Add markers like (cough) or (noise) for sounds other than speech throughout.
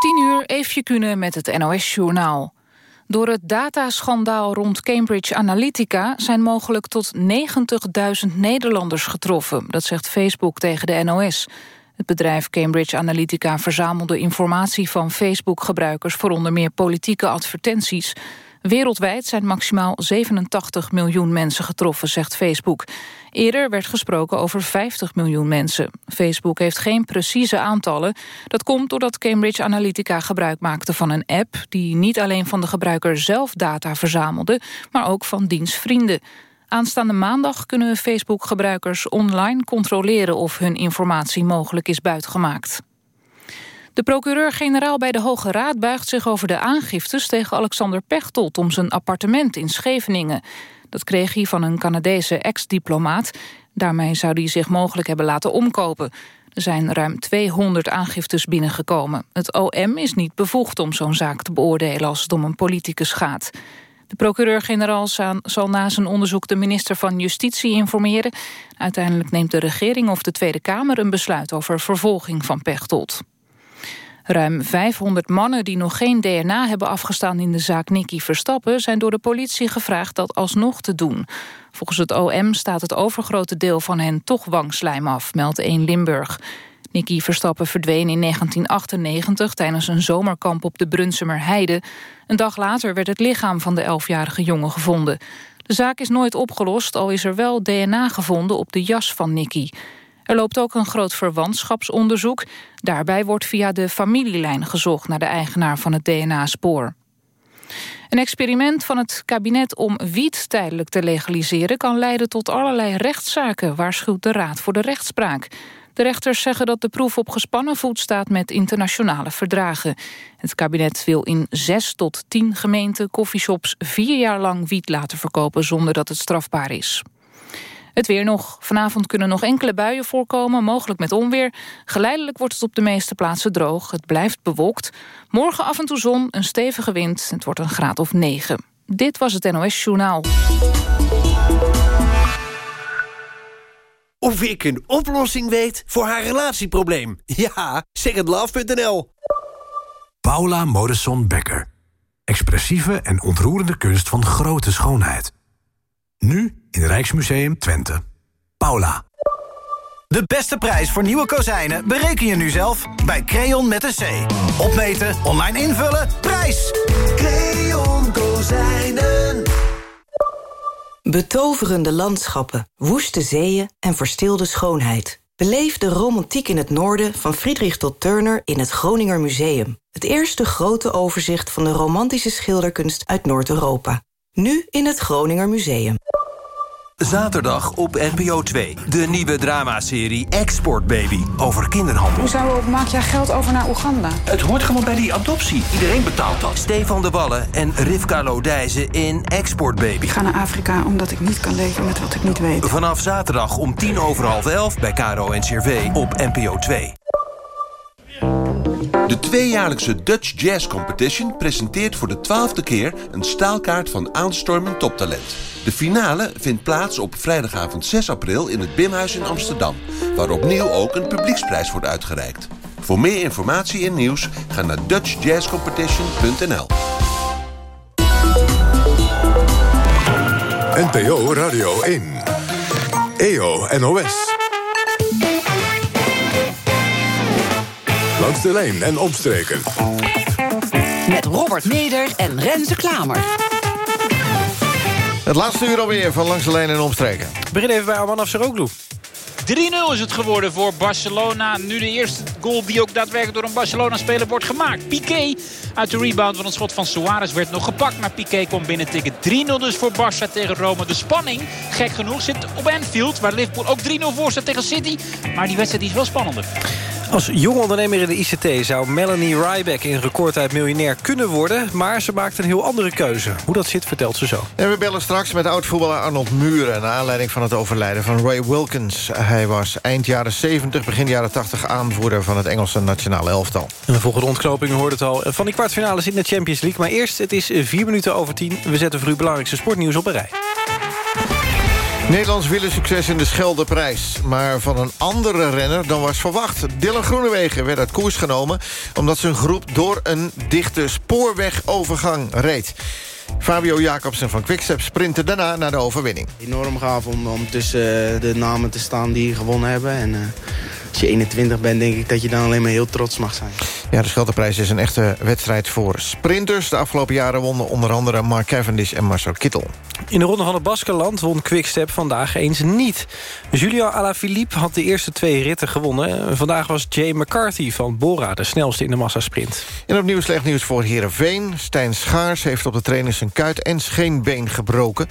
10 uur, Eefje Kunnen met het NOS-journaal. Door het dataschandaal rond Cambridge Analytica... zijn mogelijk tot 90.000 Nederlanders getroffen. Dat zegt Facebook tegen de NOS. Het bedrijf Cambridge Analytica verzamelde informatie van Facebook-gebruikers... voor onder meer politieke advertenties... Wereldwijd zijn maximaal 87 miljoen mensen getroffen, zegt Facebook. Eerder werd gesproken over 50 miljoen mensen. Facebook heeft geen precieze aantallen. Dat komt doordat Cambridge Analytica gebruik maakte van een app... die niet alleen van de gebruiker zelf data verzamelde... maar ook van dienstvrienden. Aanstaande maandag kunnen Facebook-gebruikers online controleren... of hun informatie mogelijk is buitgemaakt. De procureur-generaal bij de Hoge Raad buigt zich over de aangiftes tegen Alexander Pechtold om zijn appartement in Scheveningen. Dat kreeg hij van een Canadese ex-diplomaat. Daarmee zou hij zich mogelijk hebben laten omkopen. Er zijn ruim 200 aangiftes binnengekomen. Het OM is niet bevoegd om zo'n zaak te beoordelen als het om een politicus gaat. De procureur-generaal zal na zijn onderzoek de minister van Justitie informeren. Uiteindelijk neemt de regering of de Tweede Kamer een besluit over vervolging van Pechtold. Ruim 500 mannen die nog geen DNA hebben afgestaan in de zaak Nicky Verstappen... zijn door de politie gevraagd dat alsnog te doen. Volgens het OM staat het overgrote deel van hen toch wangslijm af, meldt 1 Limburg. Nicky Verstappen verdween in 1998 tijdens een zomerkamp op de Brunsumer Heide. Een dag later werd het lichaam van de 11-jarige jongen gevonden. De zaak is nooit opgelost, al is er wel DNA gevonden op de jas van Nicky. Er loopt ook een groot verwantschapsonderzoek. Daarbij wordt via de familielijn gezocht naar de eigenaar van het DNA-spoor. Een experiment van het kabinet om wiet tijdelijk te legaliseren... kan leiden tot allerlei rechtszaken, waarschuwt de Raad voor de Rechtspraak. De rechters zeggen dat de proef op gespannen voet staat met internationale verdragen. Het kabinet wil in zes tot tien gemeenten koffieshops vier jaar lang wiet laten verkopen zonder dat het strafbaar is. Het weer nog. Vanavond kunnen nog enkele buien voorkomen, mogelijk met onweer. Geleidelijk wordt het op de meeste plaatsen droog. Het blijft bewolkt. Morgen af en toe zon, een stevige wind. Het wordt een graad of 9. Dit was het NOS Journaal. Of ik een oplossing weet voor haar relatieprobleem. (laughs) Ja, secondlove.nl Paula Modesson-Becker. Expressieve en ontroerende kunst van grote schoonheid. Nu in Rijksmuseum Twente. Paula. De beste prijs voor nieuwe kozijnen bereken je nu zelf bij Creon met een C. Opmeten, online invullen, prijs! Creon Kozijnen. Betoverende landschappen, woeste zeeën en verstilde schoonheid. Beleef de romantiek in het noorden van Friedrich tot Turner in het Groninger Museum. Het eerste grote overzicht van de romantische schilderkunst uit Noord-Europa. Nu in het Groninger Museum. Zaterdag op NPO 2. De nieuwe dramaserie Export Baby over kinderhandel. Hoezo maak jij geld over naar Oeganda? Het hoort gewoon bij die adoptie. Iedereen betaalt dat. Stefan de Wallen en Rivka Lodijzen in Export Baby. Ik ga naar Afrika omdat ik niet kan leven met wat ik niet weet. Vanaf zaterdag om tien over half elf bij Caro en CRV op NPO 2. De tweejaarlijkse Dutch Jazz Competition presenteert voor de twaalfde keer... een staalkaart van aanstormend toptalent. De finale vindt plaats op vrijdagavond 6 april in het Bimhuis in Amsterdam... waar opnieuw ook een publieksprijs wordt uitgereikt. Voor meer informatie en nieuws ga naar dutchjazzcompetition.nl NPO Radio 1. EO NOS. Langs de lijn en omstreken. Met Robert Meder en Renze Klamer. Het laatste uur alweer van Langs de lijn en omstreken. Begin even bij Arman Afseroglu. 3-0 is het geworden voor Barcelona. Nu de eerste goal die ook daadwerkelijk door een Barcelona-speler wordt gemaakt. Piqué uit de rebound van een schot van Suarez werd nog gepakt. Maar Piqué kwam binnen tikken. 3-0 dus voor Barça tegen Rome. De spanning, gek genoeg, zit op Anfield. Waar Liverpool ook 3-0 voor staat tegen City. Maar die wedstrijd is wel spannender. Als jong ondernemer in de ICT zou Melanie Ryback in recordtijd miljonair kunnen worden... maar ze maakt een heel andere keuze. Hoe dat zit, vertelt ze zo. En we bellen straks met oud-voetballer Arnold Muren... naar aanleiding van het overlijden van Ray Wilkins. Hij was eind jaren 70, begin jaren 80 aanvoerder... van het Engelse nationale elftal. En de volgende ontknoping hoort het al. Van die kwartfinales in de Champions League. Maar eerst, het is vier minuten over tien. We zetten voor u belangrijkste sportnieuws op een rij. Nederlands willen succes in de Scheldeprijs. Maar van een andere renner dan was verwacht. Dylan Groenewegen werd uit koers genomen... omdat zijn groep door een dichte spoorwegovergang reed. Fabio Jacobsen van Quickstep sprintte daarna naar de overwinning. Enorm gaaf om, om tussen eh, de namen te staan die gewonnen hebben. En, uh, als je 21 bent, denk ik dat je dan alleen maar heel trots mag zijn. Ja, de Scheldeprijs is een echte wedstrijd voor sprinters. De afgelopen jaren wonnen onder andere Mark Cavendish en Marcel Kittel. In de ronde van het Baskeland won Quickstep vandaag eens niet. Julian Alaphilippe had de eerste twee ritten gewonnen. Vandaag was Jay McCarthy van Bora de snelste in de massasprint. En opnieuw slecht nieuws voor Heerenveen. Stijn Schaars heeft op de training zijn kuit en scheenbeen gebroken.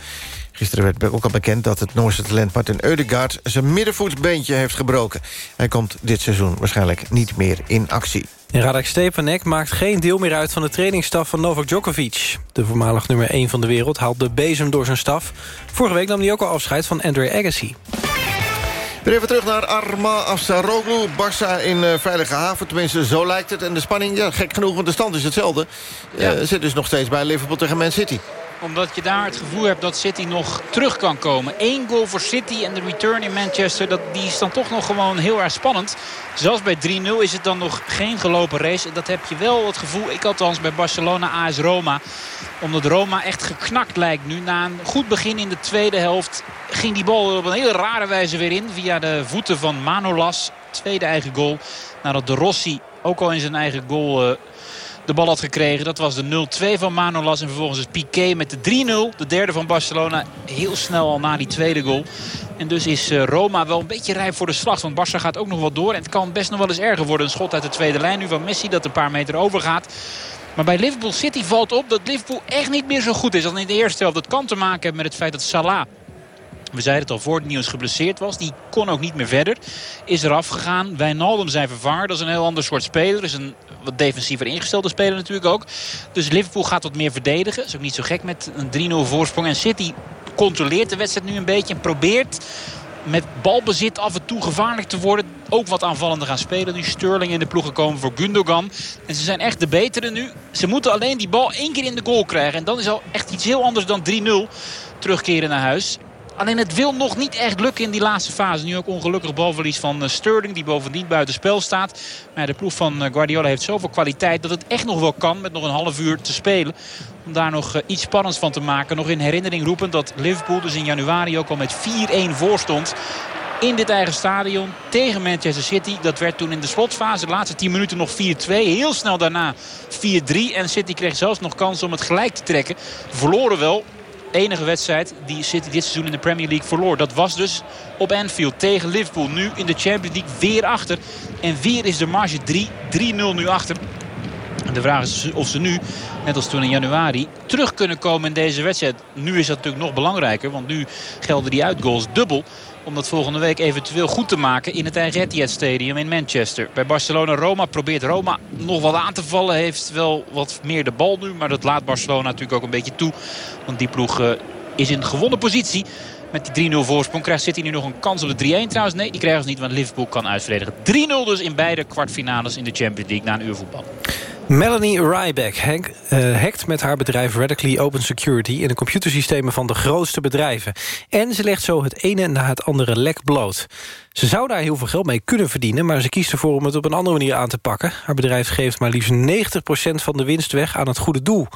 Gisteren werd ook al bekend dat het Noorse talent Martin Eudegaard... zijn middenvoetsbeentje heeft gebroken. Hij komt dit seizoen waarschijnlijk niet meer in actie. En Radek Stepanek maakt geen deel meer uit van de trainingsstaf van Novak Djokovic. De voormalig nummer 1 van de wereld haalt de bezem door zijn staf. Vorige week nam hij ook al afscheid van Andre Agassi. Weer even terug naar Arma Afsaroglu. Barça in uh, veilige haven, tenminste zo lijkt het. En de spanning, ja, gek genoeg, want de stand is hetzelfde. Ja. Uh, zit dus nog steeds bij Liverpool tegen Man City omdat je daar het gevoel hebt dat City nog terug kan komen. Eén goal voor City en de return in Manchester. Dat, die is dan toch nog gewoon heel erg spannend. Zelfs bij 3-0 is het dan nog geen gelopen race. En dat heb je wel het gevoel. Ik althans bij Barcelona AS Roma. Omdat Roma echt geknakt lijkt nu. Na een goed begin in de tweede helft ging die bal op een hele rare wijze weer in. Via de voeten van Manolas. Tweede eigen goal. Nadat de Rossi ook al in zijn eigen goal... Uh, de bal had gekregen. Dat was de 0-2 van Manolas. En vervolgens is Piqué met de 3-0. De derde van Barcelona. Heel snel al na die tweede goal. En dus is Roma wel een beetje rijp voor de slag. Want Barça gaat ook nog wat door. En het kan best nog wel eens erger worden. Een schot uit de tweede lijn nu van Messi dat een paar meter overgaat. Maar bij Liverpool City valt op dat Liverpool echt niet meer zo goed is als in de eerste helft. Dat kan te maken hebben met het feit dat Salah we zeiden het al voor het nieuws geblesseerd was. Die kon ook niet meer verder. Is eraf gegaan. Wijnaldum zijn vervanger. Dat is een heel ander soort speler. Is een wat defensiever ingestelde speler natuurlijk ook. Dus Liverpool gaat wat meer verdedigen. Is ook niet zo gek met een 3-0 voorsprong. En City controleert de wedstrijd nu een beetje. En probeert met balbezit af en toe gevaarlijk te worden. Ook wat aanvallender gaan spelen. Nu Sterling in de ploeg gekomen voor Gundogan. En ze zijn echt de betere nu. Ze moeten alleen die bal één keer in de goal krijgen. En dan is al echt iets heel anders dan 3-0 terugkeren naar huis. Alleen het wil nog niet echt lukken in die laatste fase. Nu ook ongelukkig balverlies van uh, Sterling. Die bovendien buiten spel staat. Maar de ploeg van uh, Guardiola heeft zoveel kwaliteit dat het echt nog wel kan. Met nog een half uur te spelen. Om daar nog uh, iets spannends van te maken. Nog in herinnering roepend dat Liverpool dus in januari ook al met 4-1 voor stond in dit eigen stadion tegen Manchester City. Dat werd toen in de slotfase, de laatste 10 minuten nog 4-2. Heel snel daarna 4-3. En City kreeg zelfs nog kans om het gelijk te trekken. Verloren wel, enige wedstrijd die City dit seizoen in de Premier League verloor. Dat was dus op Anfield tegen Liverpool. Nu in de Champions League weer achter. En weer is de marge 3. 3-0 nu achter. De vraag is of ze nu, net als toen in januari, terug kunnen komen in deze wedstrijd. Nu is dat natuurlijk nog belangrijker, want nu gelden die uitgoals dubbel om dat volgende week eventueel goed te maken in het Etihad Stadium in Manchester. Bij Barcelona-Roma probeert Roma nog wat aan te vallen. Heeft wel wat meer de bal nu, maar dat laat Barcelona natuurlijk ook een beetje toe. Want die ploeg uh, is in gewonnen positie. Met die 3-0 voorsprong krijgt City nu nog een kans op de 3-1 trouwens. Nee, die krijgen ze niet, want Liverpool kan uitverdedigen. 3-0 dus in beide kwartfinales in de Champions League na een uur voetbal. Melanie Ryback uh, hackt met haar bedrijf Radically Open Security... in de computersystemen van de grootste bedrijven. En ze legt zo het ene na het andere lek bloot. Ze zou daar heel veel geld mee kunnen verdienen... maar ze kiest ervoor om het op een andere manier aan te pakken. Haar bedrijf geeft maar liefst 90% van de winst weg aan het goede doel.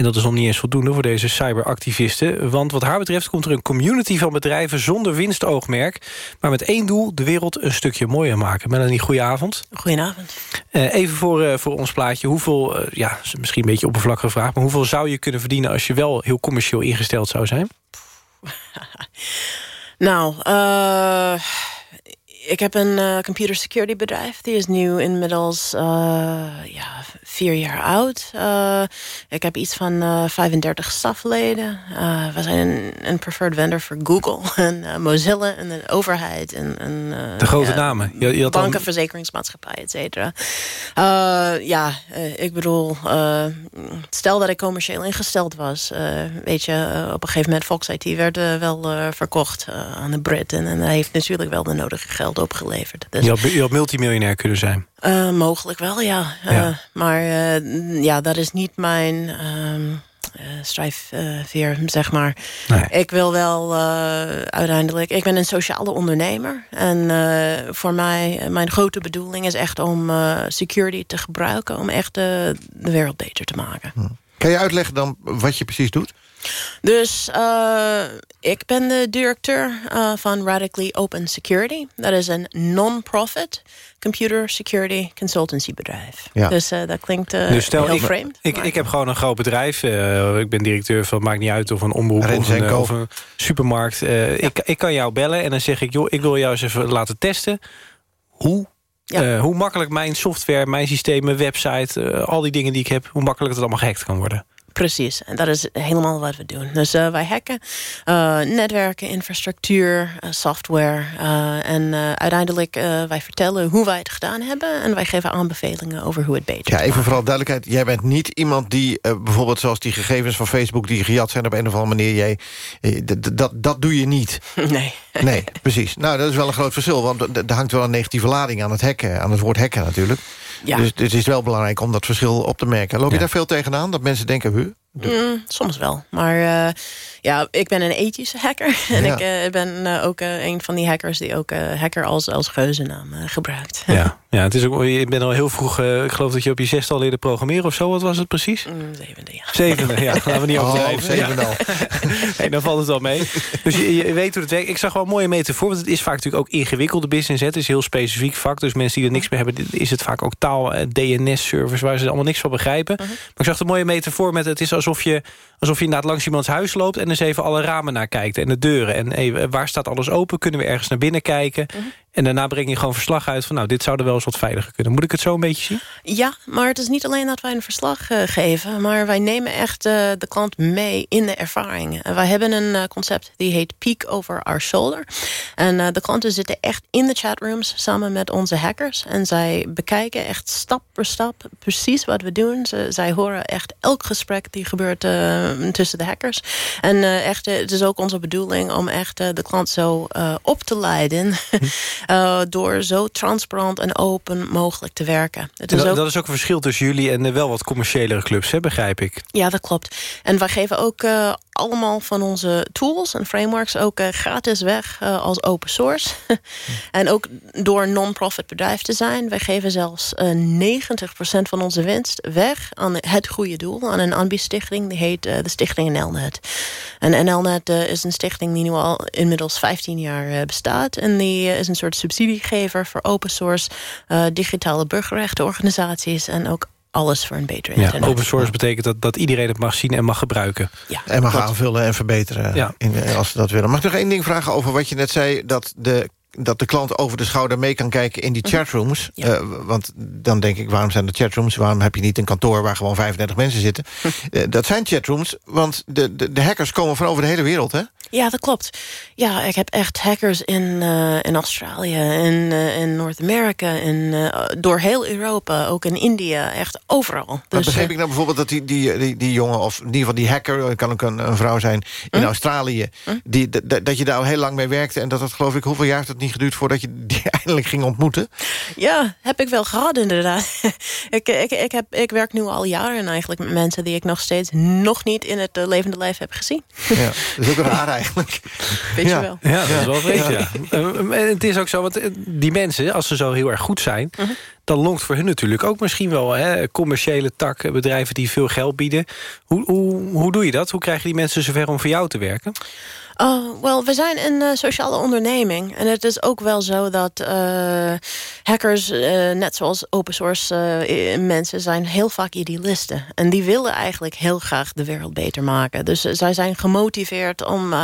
En dat is nog niet eens voldoende voor deze cyberactivisten. Want wat haar betreft komt er een community van bedrijven zonder winstoogmerk. Maar met één doel, de wereld een stukje mooier maken. Melanie, goedenavond. Goedenavond. Uh, even voor, uh, voor ons plaatje. Hoeveel, uh, ja, misschien een beetje oppervlakkige vraag... maar hoeveel zou je kunnen verdienen als je wel heel commercieel ingesteld zou zijn? (laughs) nou, ik heb een uh, computer security bedrijf. Die is nu inmiddels uh, ja, vier jaar oud. Uh, ik heb iets van 35 stafleden. we zijn een, een, preferred vendor voor Google (laughs) en Mozilla en de overheid. En, en de grote namen. Je, je banken, al... verzekeringsmaatschappij, et cetera. ja, ik bedoel, stel dat ik commercieel ingesteld was. weet je, op een gegeven moment Fox IT werd wel verkocht aan de Brit. En, en dat heeft natuurlijk wel de nodige geld opgeleverd. Dus, je, had, je had multimiljonair kunnen zijn? Uh, mogelijk wel, ja. Uh, ja. Maar uh, ja, dat is niet mijn... Um, uh, strijfveer, zeg maar. Ik wil wel uh, uiteindelijk... Ik ben een sociale ondernemer. En uh, voor mij, mijn grote bedoeling is echt om security te gebruiken... om echt de wereld beter te maken. Hm. Kan je uitleggen dan wat je precies doet? Dus uh, ik ben de directeur uh, van Radically Open Security. Dat is een non-profit computer security consultancy bedrijf. Ja. Dus uh, dat klinkt dus stel, heel ik, vreemd. Ik, ik heb gewoon een groot bedrijf. ik ben directeur van, maakt niet uit of een omroep of een, of een, supermarkt. ik, ik kan jou bellen en dan zeg ik... joh, ik wil jou eens even laten testen hoe ja. hoe makkelijk mijn software, mijn systemen, website... al die dingen die ik heb, hoe makkelijk het allemaal gehackt kan worden. Precies, en dat is helemaal wat we doen. Dus uh, wij hacken uh, netwerken, infrastructuur, uh, software. en uiteindelijk wij vertellen hoe wij het gedaan hebben... en wij geven aanbevelingen over hoe het beter Ja, even vooral duidelijkheid. Jij bent niet iemand die bijvoorbeeld zoals die gegevens van Facebook... die gejat zijn op een of andere manier. Jij, dat, dat doe je niet. (laughs) Nee. Nee, precies. Nou, dat is wel een groot verschil. Want er hangt wel een negatieve lading aan het hacken. Aan het woord hacken natuurlijk. Ja. Dus, dus, het is wel belangrijk om dat verschil op te merken. Loop je daar veel tegenaan? Dat mensen denken... Huh, Mm, soms wel. Maar uh, ja, ik ben een ethische hacker. (laughs) En ik uh, ben uh, ook een van die hackers die ook hacker als, als geuzennaam gebruikt. (laughs) Ja, ja het is ook, je bent al heel vroeg, ik geloof dat je op je zesde al leerde programmeren of zo. Wat was het precies? Mm, zevende, ja. Zevende, ja. (laughs) Laten we niet overdrijven. Oh, zevende al. nee, dan valt het wel mee. Dus je, je, weet hoe het werkt. Ik zag wel een mooie metafoor, want het is vaak natuurlijk ook ingewikkelde business. Hè. Het is heel specifiek vak, dus mensen die er niks mee hebben... is het vaak ook taal, DNS-servers, waar ze allemaal niks van begrijpen. Mhm. Maar ik zag een mooie metafoor met het is alsof je alsof je inderdaad langs iemands huis loopt... en eens even alle ramen naar kijkt en de deuren. En even, waar staat alles open? Kunnen we ergens naar binnen kijken? Mhm. En daarna breng je gewoon verslag uit van... nou, dit zou er wel eens wat veiliger kunnen. Moet ik het zo een beetje zien? Ja, maar het is niet alleen dat wij een verslag uh, geven... maar wij nemen echt uh, de klant mee in de ervaring. Uh, wij hebben een uh, concept die heet Peek Over Our Shoulder. En de klanten zitten echt in de chatrooms samen met onze hackers. En zij bekijken echt stap per stap precies wat we doen. Ze, zij horen echt elk gesprek die gebeurt tussen de hackers. En echt, het is ook onze bedoeling om echt de klant zo op te leiden... (laughs) Uh, door zo transparant en open mogelijk te werken. Het is dat, ook... dat, is ook een verschil tussen jullie en wel wat commerciëlere clubs, hè, begrijp ik. Ja, dat klopt. En wij geven ook uh, allemaal van onze tools en frameworks ook uh, gratis weg als open source. (laughs) en ook door een non-profit bedrijf te zijn. Wij geven zelfs 90% van onze winst weg aan het goede doel. Aan een aanbiedstichting, die heet de Stichting NLNet. En NLNet is een stichting die nu al inmiddels 15 jaar bestaat. En die is een soort subsidiegever voor open source, uh, digitale burgerrechtenorganisaties en ook alles voor een betere internet. Ja, open source betekent dat, dat iedereen het mag zien en mag gebruiken. Ja, en mag aanvullen en verbeteren ja. in, als ze dat willen. Mag ik nog één ding vragen over wat je net zei... dat de dat de klant over de schouder mee kan kijken in die mhm. chatrooms. Ja. Uh, want dan denk ik, waarom zijn er chatrooms? Waarom heb je niet een kantoor waar gewoon 35 mensen zitten? uh, dat zijn chatrooms, want de, de, de, hackers komen van over de hele wereld, hè? Ja, dat klopt. Ja, ik heb echt hackers in, uh, in Australië, in, in Noord-Amerika... en door heel Europa, ook in India, echt overal. Dus, begreep ik nou bijvoorbeeld dat die, die, die, die jongen... of in ieder geval die hacker, het kan ook een, een vrouw zijn... in hm? Australië, hm? die, dat je daar al heel lang mee werkte... en dat dat geloof ik, hoeveel jaar heeft het niet geduurd... voordat je die (laughs) eindelijk ging ontmoeten? Ja, heb ik wel gehad inderdaad. (laughs) ik, ik, ik, heb, ik werk nu al jaren eigenlijk met mensen... die ik nog steeds nog niet in het levende lijf heb gezien. ja, dat is ook raar (laughs) eigenlijk. Weet je wel. Ja, dat is wel vreemd, ja. Uh, het is ook zo, want die mensen, als ze zo heel erg goed zijn... Mhm. dan longt voor hun natuurlijk ook misschien wel hè, commerciële tak... bedrijven die veel geld bieden. Hoe, hoe, hoe doe je dat? Hoe krijg je die mensen zover om voor jou te werken? Oh, wel, we zijn een uh, sociale onderneming. En het is ook wel zo dat uh, hackers, uh, net zoals open source mensen... zijn heel vaak idealisten. En die willen eigenlijk heel graag de wereld beter maken. Dus zij zijn gemotiveerd om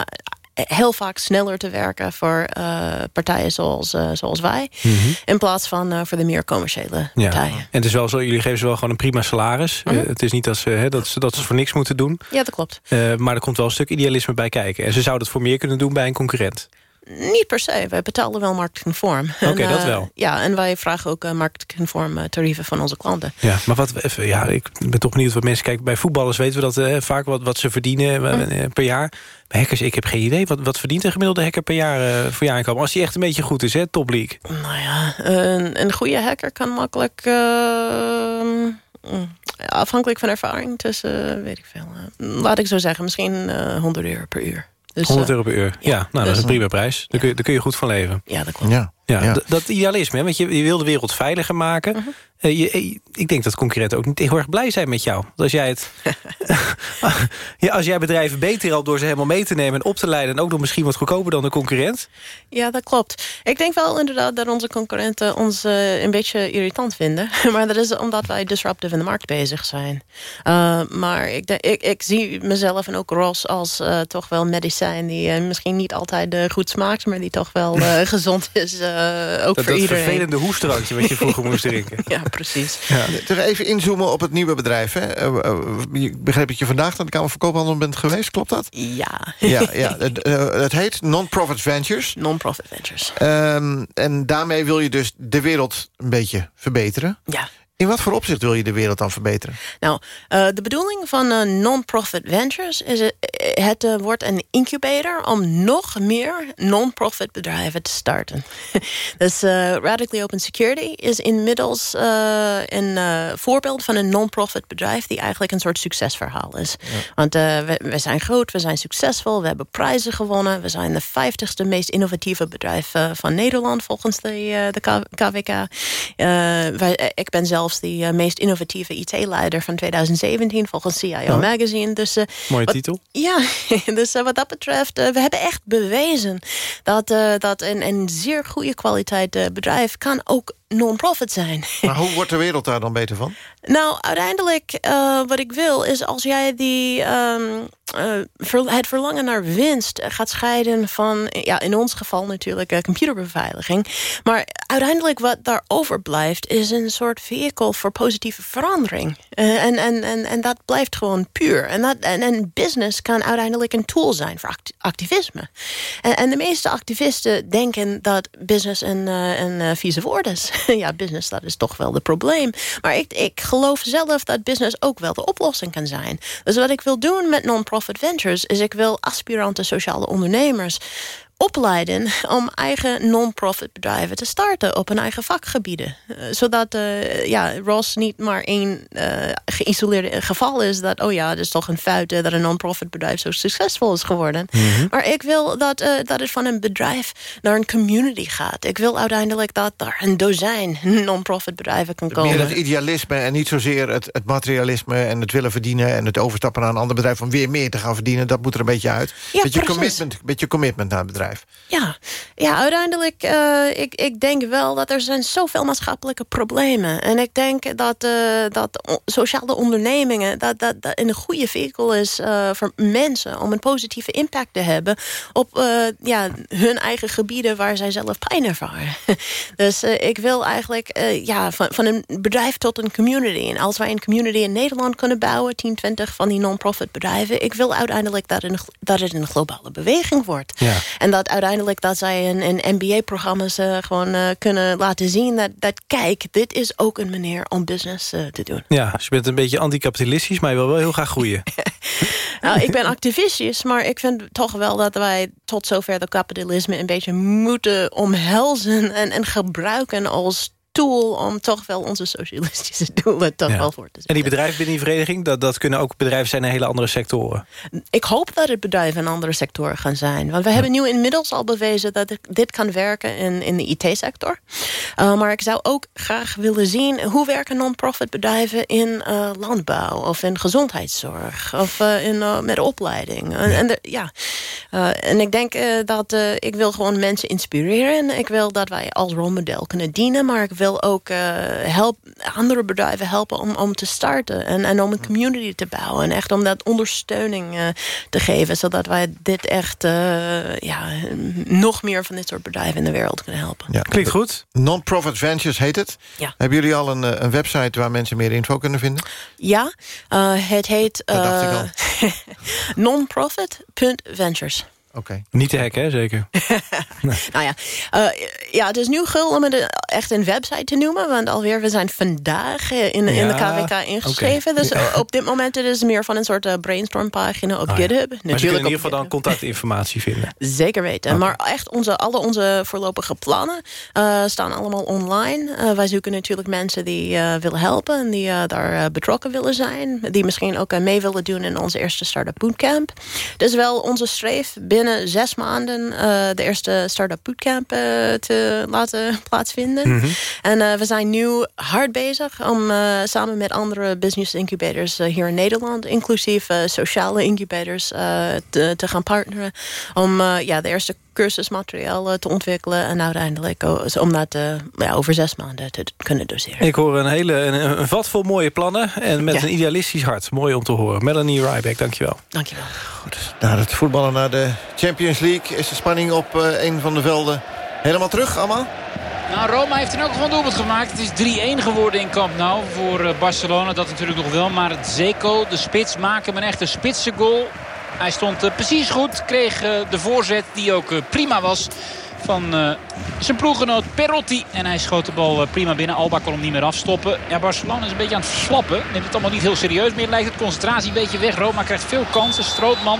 heel vaak sneller te werken voor uh, partijen zoals, uh, zoals wij. Mm -hmm. In plaats van uh, voor de meer commerciële partijen. Ja. En het is wel zo, jullie geven ze wel gewoon een prima salaris. Mm -hmm. het is niet dat ze, hè, dat, ze, dat ze voor niks moeten doen. Ja, dat klopt. maar er komt wel een stuk idealisme bij kijken. En ze zouden het voor meer kunnen doen bij een concurrent. Niet per se. Wij betalen wel marktconform. Oké, dat wel. Ja, en wij vragen ook uh, marktconform tarieven van onze klanten. Ja, maar wat, even, ja, ik ben toch benieuwd wat mensen kijken. Bij voetballers weten we dat vaak wat, wat ze verdienen mm. per jaar. Bij hackers, ik heb geen idee. Wat, wat verdient een gemiddelde hacker per jaar voor inkomen? Als hij echt een beetje goed is, hè, top league. Nou ja, een, een goede hacker kan makkelijk... Uh, afhankelijk van ervaring tussen, weet ik veel... laat ik zo zeggen, misschien uh, 100 euro per uur. Dus, 100 euro per uur, ja, nou, dat is een dus, prima prijs. Daar, kun je, daar kun je goed van leven. Ja, dat klopt. Ja. Ja, Dat idealisme, want je, je wil de wereld veiliger maken. Mhm. Eh, je, eh, ik denk dat concurrenten ook niet heel erg blij zijn met jou. Want als jij, het, (laughs) (laughs) ja, als jij bedrijven beter helpt door ze helemaal mee te nemen... en op te leiden en ook nog misschien wat goedkoper dan de concurrent... Ja, dat klopt. Ik denk wel inderdaad dat onze concurrenten ons uh, een beetje irritant vinden. (laughs) maar dat is omdat wij disruptive in de markt bezig zijn. Uh, maar ik, denk, ik, ik zie mezelf en ook Ross als uh, toch wel medicijn... die misschien niet altijd goed smaakt... maar die toch wel gezond is ook dat, voor dat iedereen. Dat vervelende hoestraatje wat je vroeger moest (laughs) drinken. Ja, precies. Ja. Toch even inzoomen op het nieuwe bedrijf. Hè? Ik begreep dat je vandaag naar de Kamer van Koophandel bent geweest. Klopt dat? Ja. ja, ja. (laughs) Het, het heet Non-Profit Ventures. Non-Profit Ventures. Um, en daarmee wil je dus de wereld een beetje verbeteren. Ja. In wat voor opzicht wil je de wereld dan verbeteren? Nou, uh, de bedoeling van uh, non-profit ventures is het, het uh, wordt een incubator om nog meer non-profit bedrijven te starten. (laughs) dus Radically Open Security is inmiddels een voorbeeld van een non-profit bedrijf die eigenlijk een soort succesverhaal is. Ja. Want we, we, zijn groot, we zijn succesvol, we hebben prijzen gewonnen, we zijn de vijftigste meest innovatieve bedrijf van Nederland volgens de, de KWK. Wij, ik ben zelf zelfs de uh, meest innovatieve IT-leider van 2017 volgens CIO oh. Magazine. Dus, uh, Mooie wat, titel. Ja, (laughs) dus uh, wat dat betreft, we hebben echt bewezen dat, dat een, een zeer goede kwaliteit bedrijf kan ook non-profit zijn. Maar hoe wordt de wereld daar dan beter van? Nou, uiteindelijk uh, wat ik wil is als jij die, um, uh, ver, het verlangen naar winst gaat scheiden van, ja, in ons geval natuurlijk uh, computerbeveiliging. Maar uiteindelijk wat daar overblijft is een soort vehicle voor positieve verandering. en, en, en, en dat blijft gewoon puur. En, dat, en, en business kan uiteindelijk een tool zijn voor act activisme. En, en, de meeste activisten denken dat business een, een vieze woord is. (laughs) ja, business, dat is toch wel het probleem. Maar ik, ik geloof zelf dat business ook wel de oplossing kan zijn. Dus wat ik wil doen met non-profit ventures... is ik wil aspirante sociale ondernemers opleiden om eigen non-profit bedrijven te starten op hun eigen vakgebieden. Uh, zodat uh, ja, Ross niet maar één uh, geïsoleerde geval is dat, oh ja, het is toch een fout dat een non-profit bedrijf zo succesvol is geworden. Mm -hmm. Maar ik wil dat, dat het van een bedrijf naar een community gaat. Ik wil uiteindelijk dat er een dozijn non-profit bedrijven kan komen. Meer het idealisme en niet zozeer het, het materialisme en het willen verdienen en het overstappen naar een ander bedrijf om weer meer te gaan verdienen. Dat moet er een beetje uit. Ja, beetje, commitment, beetje commitment naar het bedrijf. Ja, ja uiteindelijk, uh, ik, ik denk wel dat er zijn zoveel maatschappelijke problemen. En ik denk dat, uh, dat sociale ondernemingen dat, dat, dat een goede vehicle is uh, voor mensen... om een positieve impact te hebben op ja, hun eigen gebieden... waar zij zelf pijn ervaren. (laughs) dus ik wil eigenlijk ja, van, van een bedrijf tot een community. En als wij een community in Nederland kunnen bouwen... 10, 20 van die non-profit bedrijven... ik wil uiteindelijk dat, een, dat het een globale beweging wordt. Ja. En dat uiteindelijk dat zij in, in MBA-programma's uh, gewoon uh, kunnen laten zien... Dat, dat kijk, dit is ook een manier om business uh, te doen. Ja, dus je bent een beetje anticapitalistisch, maar je wil wel heel graag groeien. (laughs) (laughs) nou, ik ben activistisch, maar ik vind toch wel dat wij tot zover de kapitalisme... een beetje moeten omhelzen en, en gebruiken als tool om toch wel onze socialistische (laughs) doelen toch ja. wel voor te zetten. En die bedrijven binnen die vereniging, dat, dat kunnen ook bedrijven zijn in hele andere sectoren? Ik hoop dat het bedrijven in andere sectoren gaan zijn. Want we ja. hebben nu inmiddels al bewezen dat dit kan werken in, in de IT-sector. Uh, maar ik zou ook graag willen zien hoe werken non-profit bedrijven in uh, landbouw of in gezondheidszorg of uh, in, met opleiding. Ja. En, de, ja. en ik denk dat ik wil gewoon mensen inspireren. Ik wil dat wij als rolmodel kunnen dienen, maar ik wil wil ook uh, help, andere bedrijven helpen om, om te starten. En, en om een community te bouwen. En echt om dat ondersteuning uh, te geven. Zodat wij dit echt uh, ja, nog meer van dit soort bedrijven in de wereld kunnen helpen. Ja, Klinkt goed. Non-Profit Ventures heet het. Ja. Hebben jullie al een, een website waar mensen meer info kunnen vinden? Ja, het heet uh, (laughs) non-profit.ventures. Oké. Niet te hacken, hè, zeker? (laughs) Nou ja, eh, ja, het is nu gul om het echt een website te noemen. Want alweer, we zijn vandaag eh, in, in de Ja, KWK ingeschreven. Dus Ja. op dit moment het is meer van een soort eh, brainstormpagina op Ah, ja. GitHub. Maar ze kunnen in ieder geval dan contactinformatie vinden. (laughs) Zeker weten. Maar echt onze, alle onze voorlopige plannen eh, staan allemaal online. Eh, wij zoeken natuurlijk mensen die eh, willen helpen... en die eh, daar eh, betrokken willen zijn. Die misschien ook eh, mee willen doen in onze eerste Startup Bootcamp. Dus wel onze streef binnen zes maanden... eh, de eerste Startup Bootcamp eh, te laten (laughs) plaatsvinden. Mhm. En eh, we zijn nu hard bezig om samen met andere business incubators hier in Nederland... inclusief sociale incubators te, te gaan partneren... om ja, de eerste cursusmateriaal eh, te ontwikkelen... en uiteindelijk oh, om dat ja, over zes maanden te kunnen doseren. Ik hoor een, hele, een, een vat vol mooie plannen en met Ja. een idealistisch hart. Mooi om te horen. Melanie Ryback, dankjewel. Dankjewel. Na het voetballen naar de Champions League... is de spanning op eh, een van de velden helemaal terug, allemaal? Nou, Roma heeft in elk geval een doelpunt gemaakt. Het is 3-1 geworden in Camp Nou voor eh, Barcelona. Dat natuurlijk nog wel. Maar het Zeko, de spits, maken hem een echte spitse goal. Hij stond eh, precies goed. Kreeg eh, de voorzet die ook eh, prima was van zijn ploeggenoot Perotti. En hij schoot de bal prima binnen. Alba kon hem niet meer afstoppen. Ja, Barcelona is een beetje aan het verslappen. Neemt het allemaal niet heel serieus meer. Lijkt het concentratie een beetje weg. Roma krijgt veel kansen. Strootman.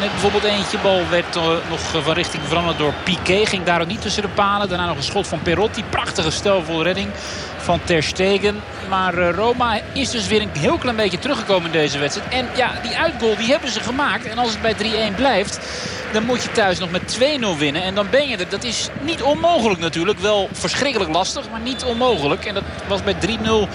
Net bijvoorbeeld eentje. Bal werd eh, nog eh, van richting veranderd door Piqué. Ging daar ook niet tussen de palen. Daarna nog een schot van Perotti. Prachtige stelvol redding van Ter Stegen. Maar eh, Roma is dus weer een heel klein beetje teruggekomen in deze wedstrijd. En ja, die uitgoal die hebben ze gemaakt. En als het bij 3-1 blijft, dan moet je thuis nog met 2-0 winnen. En dan ben je er. Dat is niet onmogelijk natuurlijk. Wel verschrikkelijk lastig, maar niet onmogelijk. En dat was bij 3-0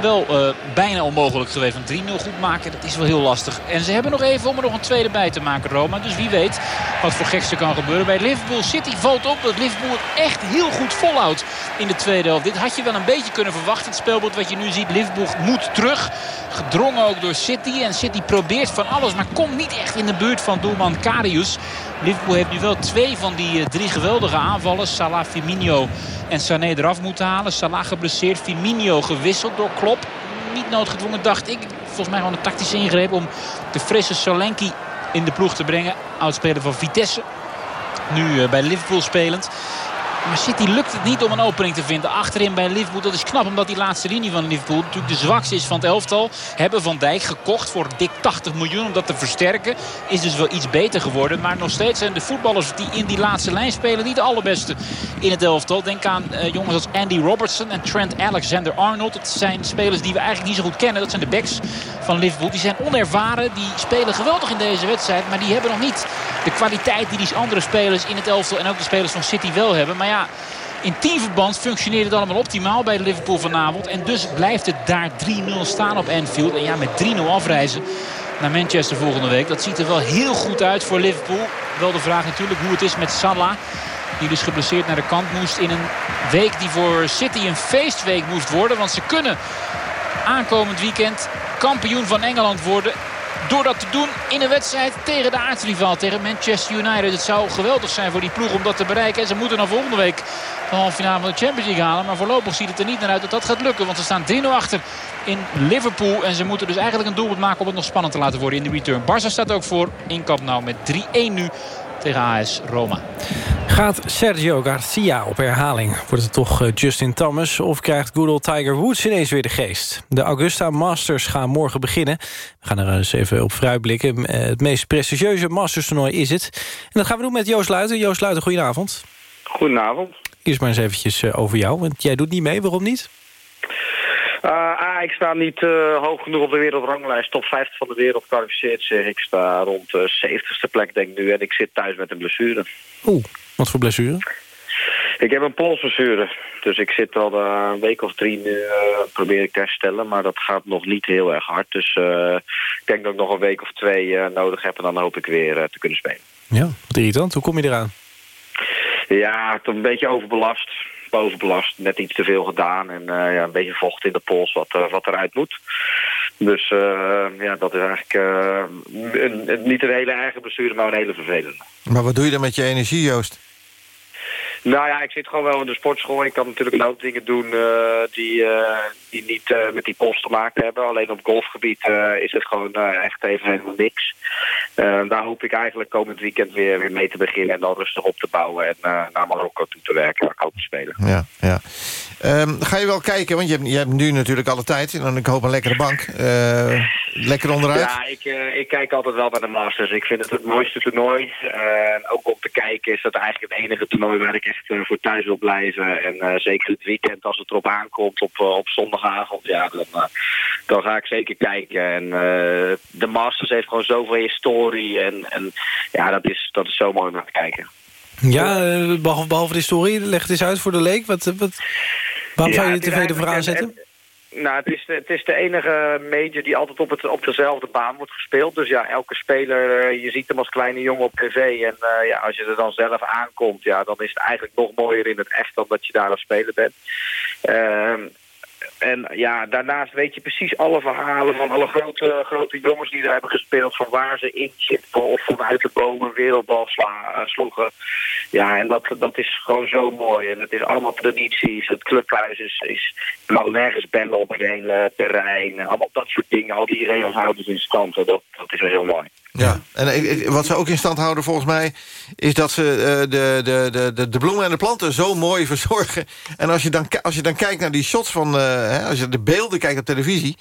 wel eh, bijna onmogelijk geweest. Want 3-0 goed maken, dat is wel heel lastig. En ze hebben nog even om er nog een tweede bij te maken, Roma. Dus wie weet wat voor gekste kan gebeuren. Bij Liverpool City valt op dat Liverpool het echt heel goed volhoudt in de tweede helft. Dit had je wel een beetje kunnen verwachten. Het speelbeeld wat je nu ziet, Liverpool moet terug. Gedrongen ook door City. En City probeert van alles, maar komt niet echt in de buurt van doelman Karius. Liverpool heeft nu wel twee van die eh, drie geweldige aanvallen. Salah, Firmino en Sané eraf moeten halen. Salah geblesseerd, Firmino gewisseld door Klopp. Niet noodgedwongen, dacht ik. Volgens mij gewoon een tactische ingreep om de frisse Solanke in de ploeg te brengen. Oudspeler van Vitesse. Nu eh, bij Liverpool spelend. Maar City lukt het niet om een opening te vinden. Achterin bij Liverpool, dat is knap omdat die laatste linie van Liverpool natuurlijk de zwakste is van het elftal. Hebben Van Dijk gekocht voor dik 80 miljoen om dat te versterken. Is dus wel iets beter geworden. Maar nog steeds zijn de voetballers die in die laatste lijn spelen niet de allerbeste in het elftal. Denk aan eh, jongens als Andy Robertson en Trent Alexander-Arnold. Dat zijn spelers die we eigenlijk niet zo goed kennen. Dat zijn de backs van Liverpool. Die zijn onervaren. Die spelen geweldig in deze wedstrijd. Maar die hebben nog niet de kwaliteit die die andere spelers in het elftal en ook de spelers van City wel hebben. Maar ja, in teamverband functioneert het allemaal optimaal bij Liverpool vanavond. En dus blijft het daar 3-0 staan op Anfield. En ja, met 3-0 afreizen naar Manchester volgende week. Dat ziet er wel heel goed uit voor Liverpool. Wel de vraag natuurlijk hoe het is met Salah. Die dus geblesseerd naar de kant moest in een week die voor City een feestweek moest worden. Want ze kunnen aankomend weekend kampioen van Engeland worden. Door dat te doen in een wedstrijd tegen de aardsrivaal, tegen Manchester United. Het zou geweldig zijn voor die ploeg om dat te bereiken. En ze moeten dan volgende week de halve finale van de Champions League halen. Maar voorlopig ziet het er niet naar uit dat dat gaat lukken. Want ze staan 3-0 achter in Liverpool. En ze moeten dus eigenlijk een doelpunt maken om het nog spannend te laten worden in de return. Barca staat ook voor in Camp Nou met 3-1 nu tegen AS Roma. Gaat Sergio Garcia op herhaling? Wordt het toch eh, Justin Thomas of krijgt good old Tiger Woods ineens weer de geest? De Augusta Masters gaan morgen beginnen. We gaan er eens even op vooruitblikken. Eh, Het meest prestigieuze Masters toernooi is het. En dat gaan we doen met Joost Luiten. Joost Luiten, goedenavond. Goedenavond. Eerst maar eens eventjes eh, over jou, want jij doet niet mee. Waarom niet? Uh, ah, ik sta niet uh, hoog genoeg op de wereldranglijst. Top 50 van de wereld kwalificeert zich. Ik sta rond de 70ste plek denk ik nu. En ik zit thuis met een blessure. Oeh, wat voor blessure? Ik heb een polsblessure. Dus ik zit al uh, een week of drie nu, probeer ik te herstellen. Maar dat gaat nog niet heel erg hard. Dus ik denk dat ik nog een week of twee nodig heb. En dan hoop ik weer te kunnen spelen. Ja, wat irritant. Hoe kom je eraan? Ja, toch een beetje overbelast bovenbelast. Net iets te veel gedaan. En uh, ja, een beetje vocht in de pols wat, uh, wat eruit moet. Dus uh, ja, dat is eigenlijk een, niet een hele eigen blessure, maar een hele vervelende. Maar wat doe je dan met je energie, Joost? Nou ja, ik zit gewoon wel in de sportschool. Ik kan natuurlijk ook dingen doen die, die niet met die pols te maken hebben. Alleen op golfgebied is het gewoon echt even helemaal niks. eh, daar hoop ik eigenlijk komend weekend weer, weer mee te beginnen... en dan rustig op te bouwen en naar Marokko toe te werken, ik hoop te spelen. Ja, ja. Um, ga je wel kijken, want je hebt, je hebt nu natuurlijk alle tijd... en ik hoop een lekkere bank. Uh, lekker onderuit? Ja, ik, ik kijk altijd wel naar de Masters. Ik vind het het mooiste toernooi. En ook om te kijken is dat eigenlijk het enige toernooi... waar ik echt voor thuis wil blijven. En zeker het weekend als het erop aankomt op, op zondagavond... ja, dan, dan ga ik zeker kijken. En de Masters heeft gewoon zoveel historie. En, en ja, dat is, dat is zo mooi om naar te kijken. Ja, behalve, behalve de historie, leg het eens uit voor de leek. Wat, wat, waarom ja, zou je de tv ervoor aanzetten? Nou, het is, het is de enige major die altijd op, het, op dezelfde baan wordt gespeeld. Dus ja, elke speler, je ziet hem als kleine jongen op tv. En uh, ja, als je er dan zelf aankomt, ja, dan is het eigenlijk nog mooier in het echt dan dat je daar als speler bent. Uh, en ja, daarnaast weet je precies alle verhalen van alle grote, grote jongens die daar hebben gespeeld. Van waar ze in zitten of vanuit de bomen wereldbal sla, uh, sloegen. Ja, en dat, dat is gewoon zo mooi. En het is allemaal tradities. Het clubhuis is, is nou nergens bellen op het hele terrein. Allemaal dat soort dingen. Al die regels houden ze in stand. Dat, dat is wel heel mooi. Ja, en wat ze ook in stand houden volgens mij... is dat ze uh, de, de, de, de bloemen en de planten zo mooi (laughs) verzorgen. En als je dan, als je dan kijkt naar die shots van... Uh, hè, als je de beelden kijkt op televisie...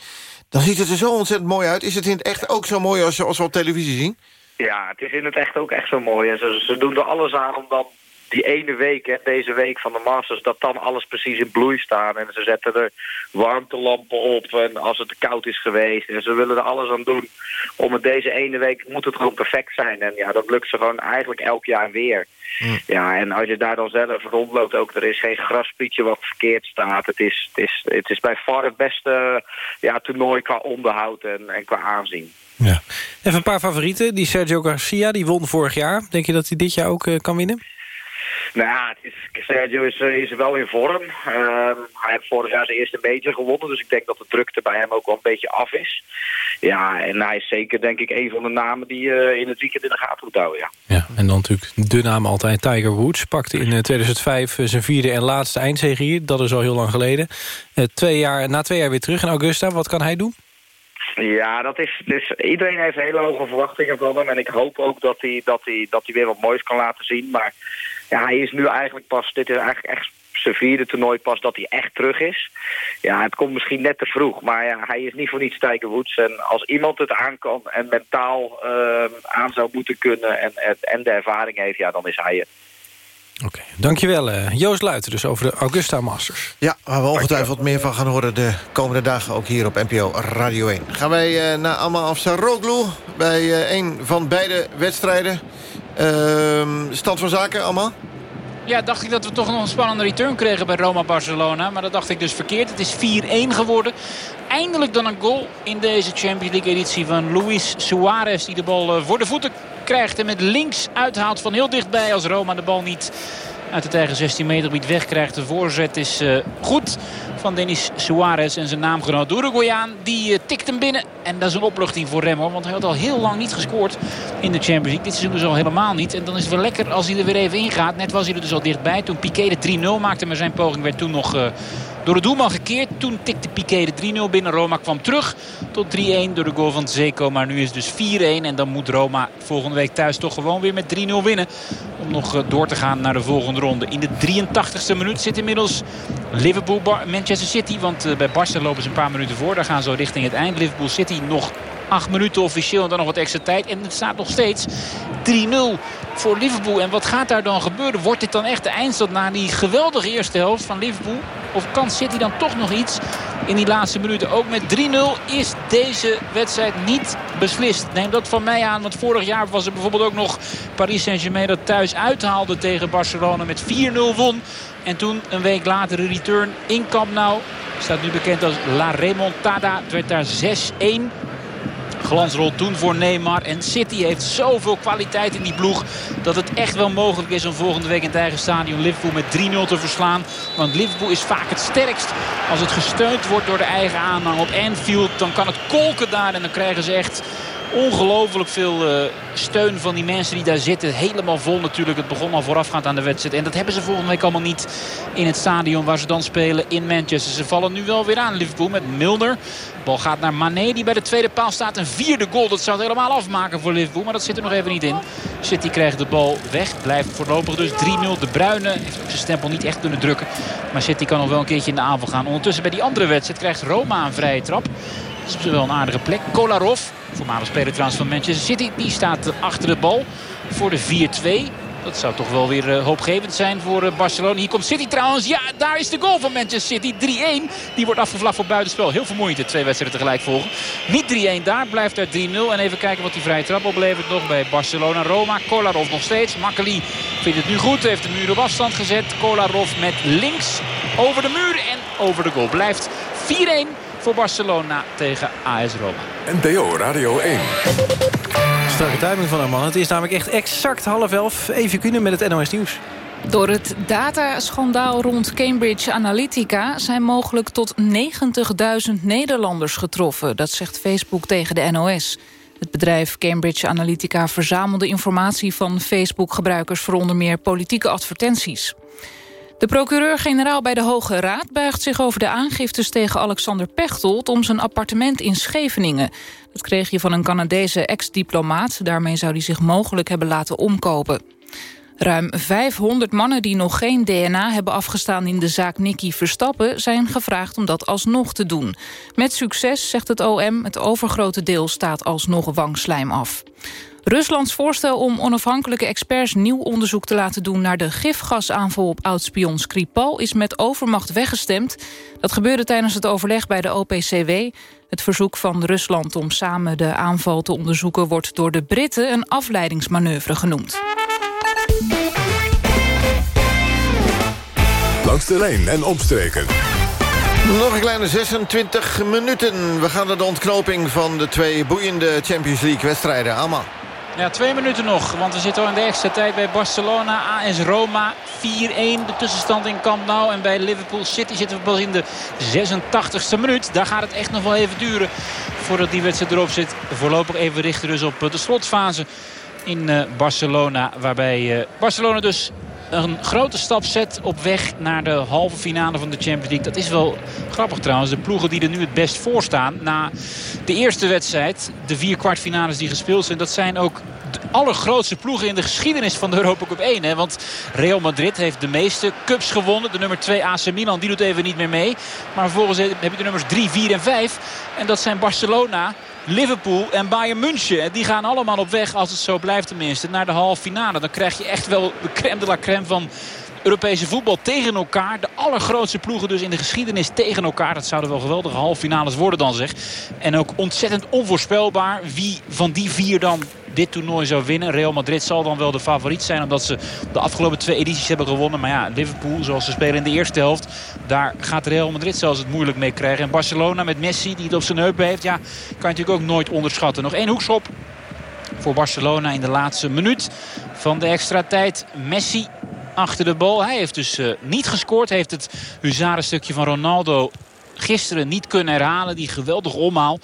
dan ziet het er zo ontzettend mooi uit. Is het in het echt ook zo mooi als, als we op televisie zien? Ja, het is in het echt ook echt zo mooi. En ze, ze doen er alles aan om dan die ene week, hè, deze week van de Masters... dat dan alles precies in bloei staan. En ze zetten er warmtelampen op en als het te koud is geweest. En ze willen er alles aan doen. Om het deze ene week moet het gewoon perfect zijn. En ja, dat lukt ze gewoon eigenlijk elk jaar weer. Mm. Ja, en als je daar dan zelf rondloopt ook, er is geen graspietje wat verkeerd staat. Het is, het is, het is bij far het beste ja, toernooi qua onderhoud en, en qua aanzien. Ja. Even een paar favorieten. Die Sergio Garcia, die won vorig jaar. Denk je dat hij dit jaar ook uh, kan winnen? Nou ja, het is, Sergio is, eh, is wel in vorm. Uh, hij heeft vorig jaar zijn eerste major gewonnen. Dus ik denk dat de drukte bij hem ook wel een beetje af is. Ja, en hij is zeker denk ik een van de namen die uh, in het weekend in de gaten moet houden. Ja. ja, en dan natuurlijk de naam altijd Tiger Woods. Pakte in 2005 zijn vierde en laatste eindzege hier. Dat is al heel lang geleden. twee jaar, na twee jaar weer terug in Augusta. Wat kan hij doen? Ja, dat is, dus iedereen heeft hele hoge verwachtingen van hem. En ik hoop ook dat hij, dat, hij, dat hij weer wat moois kan laten zien. Maar ja, hij is nu eigenlijk pas, dit is eigenlijk echt zijn vierde toernooi pas dat hij echt terug is. Ja, het komt misschien net te vroeg, maar ja, hij is niet voor niets Tiger Woods. En als iemand het aan kan en mentaal uh, aan zou moeten kunnen en, en de ervaring heeft, ja, dan is hij het. Oké, okay, dankjewel uh, Joost Luiten dus over de Augusta Masters. Ja, waar we ongetwijfeld meer van gaan horen de komende dagen... ook hier op NPO Radio 1. Gaan wij uh, naar Alma Afsaroglu bij uh, een van beide wedstrijden. Ehm, stand van zaken, allemaal? Ja, dacht ik dat we toch nog een spannende return kregen bij Roma-Barcelona. Maar dat dacht ik dus verkeerd. Het is 4-1 geworden. Eindelijk dan een goal in deze Champions League editie van Luis Suarez. Die de bal voor de voeten krijgt en met links uithaalt van heel dichtbij als Roma de bal niet uit het eigen 16 meter gebied wegkrijgt. De voorzet is uh, goed van Denis Suarez en zijn naamgenoot Uruguayaan. Die uh, tikt hem binnen. En dat is een opluchting voor Rem Want hij had al heel lang niet gescoord in de Champions League. Dit seizoen dus al helemaal niet. En dan is het wel lekker als hij er weer even ingaat. Net was hij er dus al dichtbij. Toen Piqué de 3-0 maakte. Maar zijn poging werd toen nog... Uh, door de doelman gekeerd. Toen tikte Piqué de 3-0 binnen. Roma kwam terug tot 3-1 door de goal van Zeko. Maar nu is het dus 4-1. En dan moet Roma volgende week thuis toch gewoon weer met 3-0 winnen. Om nog door te gaan naar de volgende ronde. In de 83ste minuut zit inmiddels Liverpool Manchester City. Want bij Barca lopen ze een paar minuten voor. Daar gaan ze richting het eind. Liverpool City nog 8 minuten officieel en dan nog wat extra tijd. En het staat nog steeds 3-0 voor Liverpool. En wat gaat daar dan gebeuren? Wordt dit dan echt de eindstand na die geweldige eerste helft van Liverpool? Of kan City dan toch nog iets in die laatste minuten? Ook met 3-0 is deze wedstrijd niet beslist. Neem dat van mij aan, want vorig jaar was er bijvoorbeeld ook nog Paris Saint-Germain dat thuis uithaalde tegen Barcelona met 4-0 won. En toen een week later de return in Camp Nou. Staat nu bekend als La Remontada. Het werd daar 6-1. Glansrol toen voor Neymar. En City heeft zoveel kwaliteit in die ploeg... dat het echt wel mogelijk is om volgende week in het eigen stadion Liverpool met 3-0 te verslaan. Want Liverpool is vaak het sterkst als het gesteund wordt door de eigen aanhang op Anfield. Dan kan het kolken daar en dan krijgen ze echt Ongelooflijk veel uh, steun van die mensen die daar zitten. Helemaal vol natuurlijk. Het begon al voorafgaand aan de wedstrijd. En dat hebben ze volgende week allemaal niet in het stadion waar ze dan spelen in Manchester. Ze vallen nu wel weer aan Liverpool met Milner. De bal gaat naar Mané die bij de tweede paal staat. Een vierde goal. Dat zou het helemaal afmaken voor Liverpool. Maar dat zit er nog even niet in. City krijgt de bal weg. Blijft voorlopig dus 3-0. De Bruyne heeft ook zijn stempel niet echt kunnen drukken. Maar City kan nog wel een keertje in de aanval gaan. Ondertussen bij die andere wedstrijd krijgt Roma een vrije trap. Dat is wel een aardige plek. Kolarov, voormalig speler trouwens van Manchester City, die staat achter de bal voor de 4-2. Dat zou toch wel weer uh, hoopgevend zijn voor uh, Barcelona. Hier komt City trouwens. Ja, daar is de goal van Manchester City. 3-1. Die wordt afgevlacht voor buitenspel. Heel vermoeiend de twee wedstrijden tegelijk volgen. Niet 3-1 daar. Blijft er 3-0. En even kijken wat die vrije trap oplevert nog bij Barcelona. Roma. Kolarov nog steeds. Makkeli vindt het nu goed. Heeft de muur op afstand gezet. Kolarov met links over de muur en over de goal. Blijft 4-1 voor Barcelona tegen AS Roma. NPO Radio 1. Strakke timing van haar man. Het is namelijk echt exact half elf. Even kunnen met het NOS Nieuws. Door het dataschandaal rond Cambridge Analytica... zijn mogelijk tot 90.000 Nederlanders getroffen. Dat zegt Facebook tegen de NOS. Het bedrijf Cambridge Analytica verzamelde informatie van Facebook-gebruikers... voor onder meer politieke advertenties. De procureur-generaal bij de Hoge Raad buigt zich over de aangiftes tegen Alexander Pechtold om zijn appartement in Scheveningen. Dat kreeg je van een Canadese ex-diplomaat. Daarmee zou hij zich mogelijk hebben laten omkopen. Ruim 500 mannen die nog geen DNA hebben afgestaan in de zaak Nicky Verstappen... zijn gevraagd om dat alsnog te doen. Met succes, zegt het OM, het overgrote deel staat alsnog wangslijm af. Ruslands voorstel om onafhankelijke experts nieuw onderzoek te laten doen... naar de gifgasaanval op oudspion Skripal is met overmacht weggestemd. Dat gebeurde tijdens het overleg bij de OPCW. Het verzoek van Rusland om samen de aanval te onderzoeken... wordt door de Britten een afleidingsmanoeuvre genoemd. Langs de lijn en omstreken. Nog een kleine 26 minuten. We gaan naar de ontknoping van de twee boeiende Champions League wedstrijden. Allemaal. Ja, twee minuten nog. Want we zitten al in de extra tijd bij Barcelona. AS Roma 4-1. De tussenstand in Camp Nou. En bij Liverpool City zitten we pas in de 86e minuut. Daar gaat het echt nog wel even duren voordat die wedstrijd erop zit. Voorlopig even richten dus op de slotfase in eh, Barcelona. Waarbij eh, Barcelona dus een grote stap zet op weg naar de halve finale van de Champions League. Dat is wel grappig trouwens. De ploegen die er nu het best voor staan na de eerste wedstrijd. De vier kwartfinales die gespeeld zijn. Dat zijn ook de allergrootste ploegen in de geschiedenis van de Europa Cup 1. Hè? Want Real Madrid heeft de meeste cups gewonnen. De nummer 2 AC Milan die doet even niet meer mee. Maar vervolgens heb je de nummers 3, 4 en 5. En dat zijn Barcelona, Liverpool en Bayern München. Die gaan allemaal op weg, als het zo blijft tenminste, naar de halve finale. Dan krijg je echt wel de crème de la crème van Europese voetbal tegen elkaar. De allergrootste ploegen dus in de geschiedenis tegen elkaar. Dat zouden wel geweldige halve finales worden dan zeg. En ook ontzettend onvoorspelbaar wie van die vier dan dit toernooi zou winnen. Real Madrid zal dan wel de favoriet zijn. Omdat ze de afgelopen twee edities hebben gewonnen. Maar ja, Liverpool zoals ze spelen in de eerste helft. Daar gaat Real Madrid zelfs het moeilijk mee krijgen. En Barcelona met Messi die het op zijn heupen heeft. Ja, kan je natuurlijk ook nooit onderschatten. Nog één hoekschop voor Barcelona in de laatste minuut van de extra tijd. Messi achter de bal. Hij heeft dus uh, niet gescoord. Heeft het huzarenstukje van Ronaldo gisteren niet kunnen herhalen. Die geweldige omhaal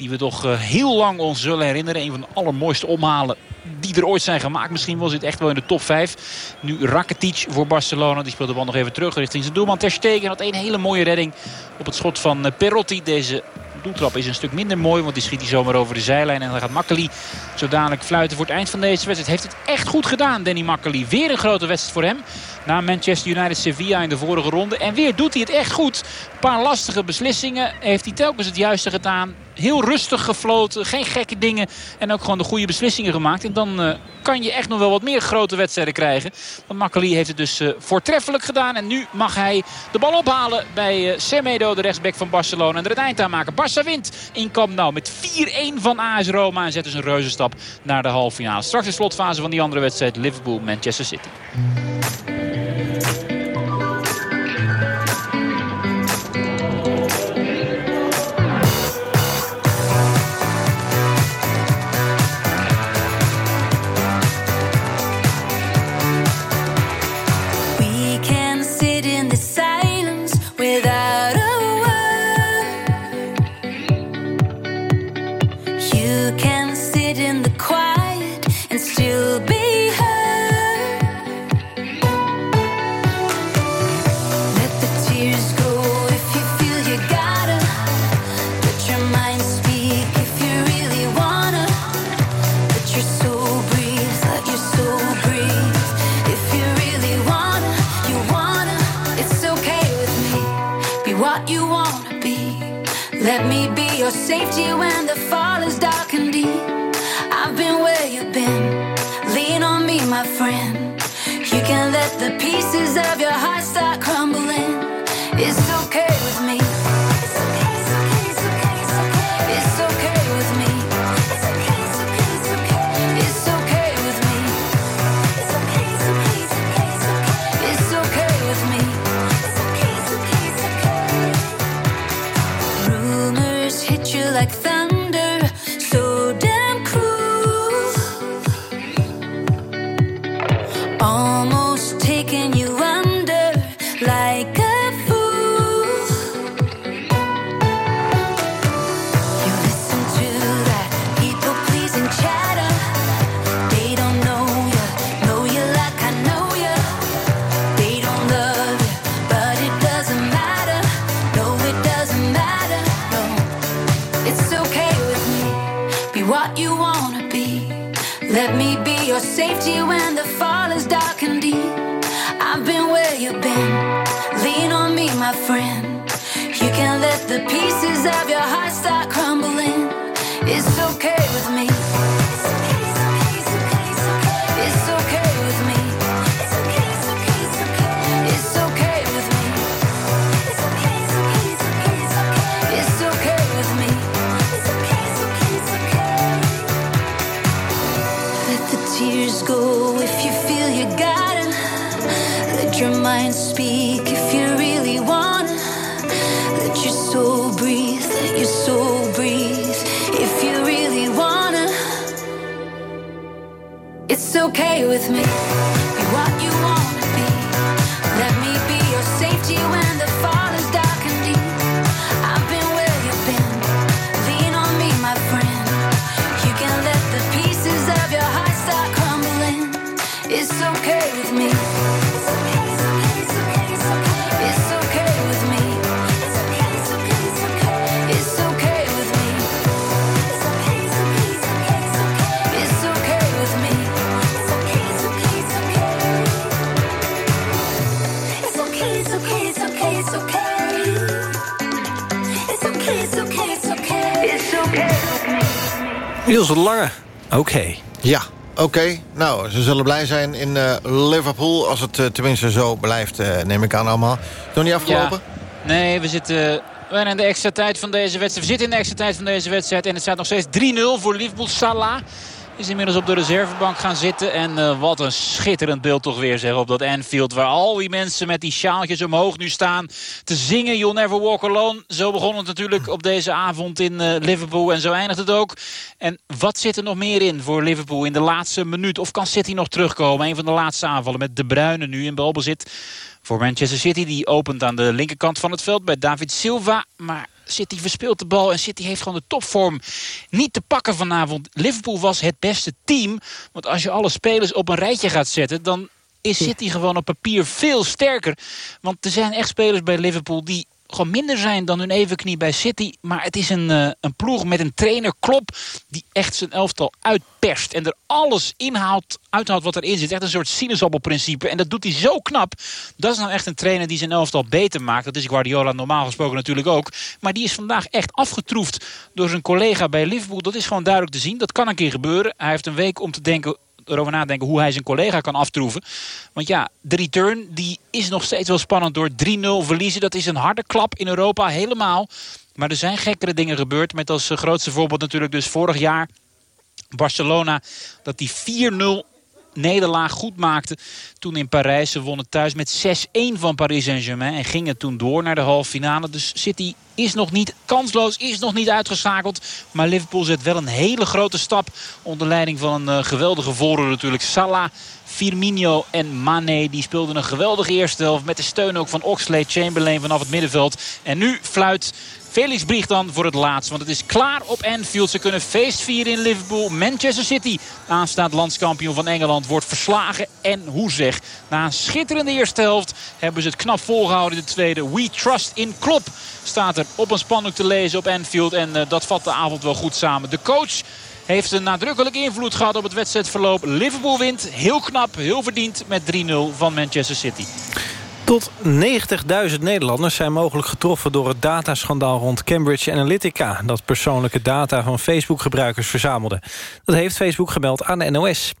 die we toch uh, heel lang ons zullen herinneren. Een van de allermooiste omhalen die er ooit zijn gemaakt. Misschien was dit echt wel in de top 5. Nu Rakitic voor Barcelona. Die speelt de bal nog even terug richting zijn doelman Ter Stegen. Had een hele mooie redding op het schot van uh, Perotti. Deze doeltrap is een stuk minder mooi. Want die schiet hij zomaar over de zijlijn. En dan gaat Makkeli zo dadelijk fluiten voor het eind van deze wedstrijd. Heeft het echt goed gedaan, Danny Makkeli. Weer een grote wedstrijd voor hem. Na Manchester United Sevilla in de vorige ronde. En weer doet hij het echt goed. Een paar lastige beslissingen. Heeft hij telkens het juiste gedaan. Heel rustig gefloten. Geen gekke dingen. En ook gewoon de goede beslissingen gemaakt. En dan uh, kan je echt nog wel wat meer grote wedstrijden krijgen. Want Makkeli heeft het dus uh, voortreffelijk gedaan. En nu mag hij de bal ophalen bij uh, Semedo, de rechtsback van Barcelona. En er het eind aan maken. Barça wint in Camp Nou met 4-1 van AS Roma. En zet dus een reuzenstap naar de halve finale. Straks de slotfase van die andere wedstrijd. Liverpool-Manchester City. You've been. Lean on me, my friend. You can let the pieces of your heart start crumbling. It's okay with me. Okay with me. Niels Lange. Oké. Ja, oké. Nou, ze zullen blij zijn in eh, Liverpool... als het eh, tenminste zo blijft, eh, neem ik aan allemaal. Nog niet afgelopen? Ja. Nee, we zitten bijna in de extra tijd van deze wedstrijd. We zitten in de extra tijd van deze wedstrijd. En het staat nog steeds 3-0 voor Liverpool. Salah is inmiddels op de reservebank gaan zitten. En uh, wat een schitterend beeld toch weer zeg op dat Anfield. Waar al die mensen met die sjaaltjes omhoog nu staan te zingen. You'll never walk alone. Zo begon het natuurlijk op deze avond in uh, Liverpool. En zo eindigt het ook. En wat zit er nog meer in voor Liverpool in de laatste minuut? Of kan City nog terugkomen? Een van de laatste aanvallen met De Bruyne nu in balbezit. Voor Manchester City. Die opent aan de linkerkant van het veld bij David Silva. Maar City verspeelt de bal en City heeft gewoon de topvorm niet te pakken vanavond. Liverpool was het beste team. Want als je alle spelers op een rijtje gaat zetten... dan is City gewoon op papier veel sterker. Want er zijn echt spelers bij Liverpool die gewoon minder zijn dan hun evenknie bij City. Maar het is een, uh, een ploeg met een trainer Klop die echt zijn elftal uitperst. En er alles inhaalt, uithaalt wat erin zit. Echt een soort sinaasappelprincipe. En dat doet hij zo knap. Dat is nou echt een trainer die zijn elftal beter maakt. Dat is Guardiola normaal gesproken natuurlijk ook. Maar die is vandaag echt afgetroefd door zijn collega bij Liverpool. Dat is gewoon duidelijk te zien. Dat kan een keer gebeuren. Hij heeft een week om te denken erover nadenken hoe hij zijn collega kan aftroeven. Want ja, de return die is nog steeds wel spannend door 3-0 verliezen. Dat is een harde klap in Europa, helemaal. Maar er zijn gekkere dingen gebeurd. Met als grootste voorbeeld natuurlijk dus vorig jaar Barcelona. Dat die 4-0 nederlaag goed maakte toen in Parijs. Ze wonnen thuis met 6-1 van Paris Saint-Germain. En gingen toen door naar de halve finale. Dus City is nog niet kansloos, is nog niet uitgeschakeld. Maar Liverpool zet wel een hele grote stap. Onder leiding van een uh, geweldige voorroer natuurlijk. Salah, Firmino en Mane. Die speelden een geweldige eerste helft. Met de steun ook van Oxlade Chamberlain vanaf het middenveld. En nu fluit Felix Brieg dan voor het laatst. Want het is klaar op Anfield. Ze kunnen feest vieren in Liverpool. Manchester City, aanstaand landskampioen van Engeland, wordt verslagen. En hoe zeg, na een schitterende eerste helft hebben ze het knap volgehouden in de tweede. We trust in Klopp staat er op een spandoek te lezen op Anfield. En uh, dat vat de avond wel goed samen. De coach heeft een nadrukkelijke invloed gehad op het wedstrijdverloop. Liverpool wint, heel knap, heel verdiend met 3-0 van Manchester City. Tot 90.000 Nederlanders zijn mogelijk getroffen door het dataschandaal rond Cambridge Analytica... dat persoonlijke data van Facebook-gebruikers verzamelde. Dat heeft Facebook gemeld aan de NOS.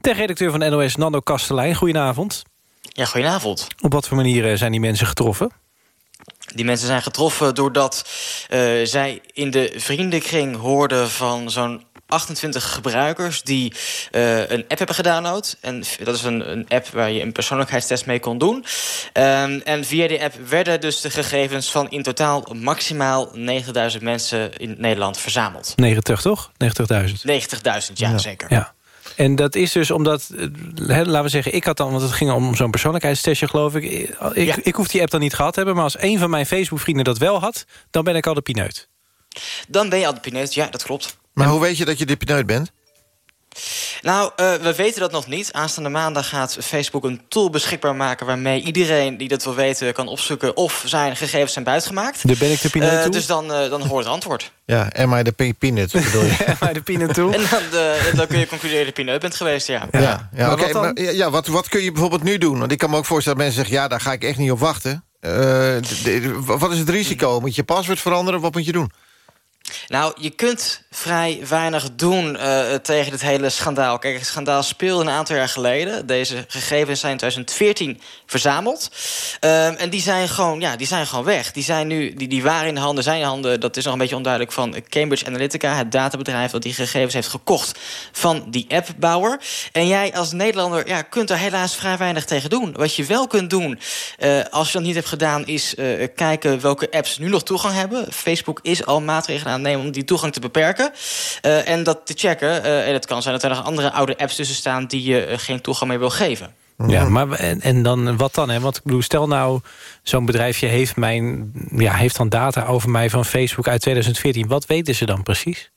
Tech-redacteur van de NOS, Nando Kastelein, goedenavond. Ja, goedenavond. Op wat voor manieren zijn die mensen getroffen? Die mensen zijn getroffen doordat uh, zij in de vriendenkring hoorden van zo'n 28 gebruikers die uh, een app hebben gedownload. En dat is een, een, app waar je een persoonlijkheidstest mee kon doen. Um, en via die app werden dus de gegevens van in totaal maximaal 90.000 mensen in Nederland verzameld. 90 toch? 90.000? 90.000, ja, ja, zeker. Ja. En dat is dus omdat, he, laten we zeggen, ik had dan... want het ging om zo'n persoonlijkheidstestje, geloof ik. Ik, ja. ik hoef die app dan niet gehad te hebben... maar als een van mijn Facebook-vrienden dat wel had... dan ben ik al de pineut. Dan ben je al de pineut, ja, dat klopt. Maar hoe weet je dat je de pineut bent? Nou, uh, we weten dat nog niet. Aanstaande maandag gaat Facebook een tool beschikbaar maken... waarmee iedereen die dat wil weten kan opzoeken... of zijn gegevens zijn buitgemaakt. Daar ben ik de pineut uh, toe? Dus dan, uh, dan hoort het antwoord. Ja, en maar de peanut (laughs) bedoel je? de peanut toe? En dan, de, dan kun je concluderen dat je pineut bent geweest, ja. Ja, ja. Okay, maar ja, wat, wat kun je bijvoorbeeld nu doen? Want ik kan me ook voorstellen dat mensen zeggen... ja, daar ga ik echt niet op wachten. wat is het risico? Moet je paswoord veranderen? Wat moet je doen? Nou, je kunt vrij weinig doen uh, tegen dit hele schandaal. Kijk, het schandaal speelde een aantal jaar geleden. Deze gegevens zijn in 2014 verzameld. Uh, en die zijn, gewoon, ja, die zijn gewoon weg. Die, zijn nu, die, die waren in de handen, zijn in de handen... dat is nog een beetje onduidelijk van Cambridge Analytica... het databedrijf dat die gegevens heeft gekocht van die appbouwer. En jij als Nederlander ja, kunt er helaas vrij weinig tegen doen. Wat je wel kunt doen, uh, als je dat niet hebt gedaan... is kijken welke apps nu nog toegang hebben. Facebook is al maatregelen nemen om die toegang te beperken. Uh, en dat te checken. Uh, en het kan zijn dat er nog andere oude apps tussen staan... die je uh, geen toegang meer wil geven. Ja, maar en, en dan wat dan? Hè? Want ik bedoel, stel nou, zo'n bedrijfje heeft, mijn, ja, heeft dan data over mij van Facebook uit 2014. Wat weten ze dan precies?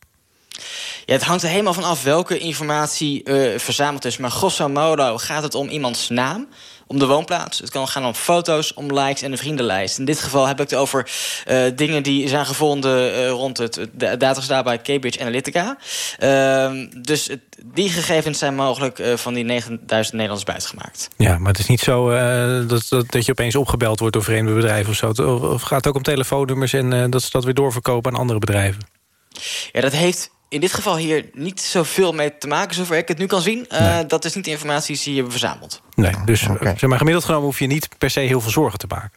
Ja, het hangt er helemaal van af welke informatie verzameld is. Maar grosso modo gaat het om iemands naam om de woonplaats. Het kan gaan om foto's, om likes en een vriendenlijst. In dit geval heb ik het over uh, dingen die zijn gevonden uh, rond het datastaat bij Cambridge Analytica. Uh, dus het, die gegevens zijn mogelijk uh, van die 9000 Nederlanders buitengemaakt. Ja, maar het is niet zo dat, dat, dat, je opeens opgebeld wordt door vreemde bedrijven of zo. Of gaat het ook om telefoonnummers en dat ze dat weer doorverkopen aan andere bedrijven? Ja, dat heeft in dit geval hier niet zoveel mee te maken, zover ik het nu kan zien. Uh, nee. Dat is niet de informatie die je hebben verzameld. Nee, dus okay. zeg maar, gemiddeld genomen hoef je niet per se heel veel zorgen te maken.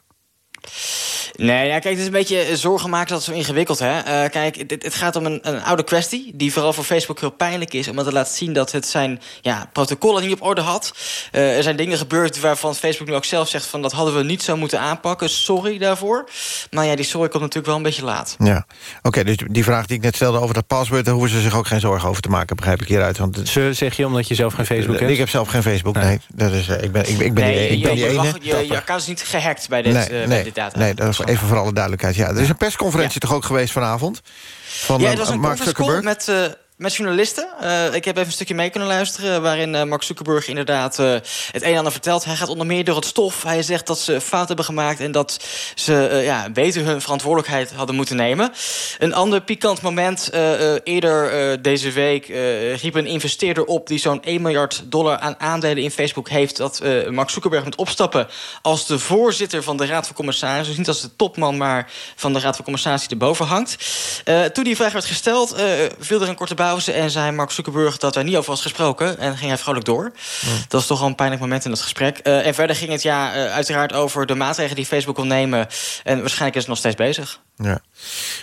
Nee, ja, kijk, het is een beetje zorgen maken dat het zo ingewikkeld. Hè? Uh, kijk, het, het, gaat om een, een, oude kwestie... die vooral voor Facebook heel pijnlijk is... omdat het laat zien dat het zijn ja, protocollen niet op orde had. Uh, er zijn dingen gebeurd waarvan Facebook nu ook zelf zegt... van dat hadden we niet zo moeten aanpakken. Sorry daarvoor. Maar ja, die sorry komt natuurlijk wel een beetje laat. Ja, oké, okay, dus die vraag die ik net stelde over dat paswoord... daar hoeven ze zich ook geen zorgen over te maken, begrijp ik hieruit. Want ze zeg je omdat je zelf geen Facebook hebt? Ik heb zelf geen Facebook, nee. nee. Dat is, ik ben, ik, ik ben nee, die, ik ben je, die ene. Je, je account is niet gehackt bij dit, nee, uh, nee, bij data. Nee, dat is even voor alle duidelijkheid. Ja, er is een persconferentie ja. toch ook geweest vanavond? Van ja, het was een Mark Zuckerberg. met... Met journalisten. Uh, ik heb even een stukje mee kunnen luisteren... waarin uh, Mark Zuckerberg inderdaad uh, het een en ander vertelt. Hij gaat onder meer door het stof. Hij zegt dat ze fout hebben gemaakt... en dat ze ja, beter hun verantwoordelijkheid hadden moeten nemen. Een ander pikant moment. eerder deze week riep een investeerder op... die zo'n 1 miljard dollar aan aandelen in Facebook heeft... dat Mark Zuckerberg moet opstappen als de voorzitter van de Raad van Commissarissen. Dus niet als de topman, maar van de Raad van Commissarissen die erboven hangt. toen die vraag werd gesteld, viel er een korte pauze en zei Mark Zuckerberg dat er niet over was gesproken. En ging hij vrolijk door. Ja. Dat was toch wel een pijnlijk moment in het gesprek. Uh, en verder ging het ja, uh, uiteraard over de maatregelen die Facebook wil nemen. En waarschijnlijk is het nog steeds bezig. Ja.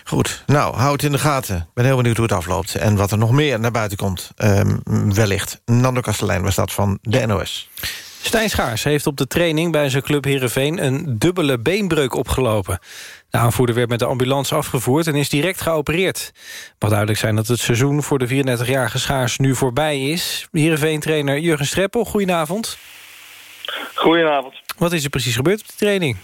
Goed, nou, hou het in de gaten. Ik ben heel benieuwd hoe het afloopt. En wat er nog meer naar buiten komt, um, wellicht. Nando Kastelein was dat van de NOS. Stijn Schaars heeft op de training bij zijn club Heerenveen... een dubbele beenbreuk opgelopen. De aanvoerder werd met de ambulance afgevoerd en is direct geopereerd. Het mag duidelijk zijn dat het seizoen voor de 34-jarige Schaars nu voorbij is. Heerenveen-trainer Jurgen Streppel, goedenavond. Goedenavond. Wat is er precies gebeurd op de training?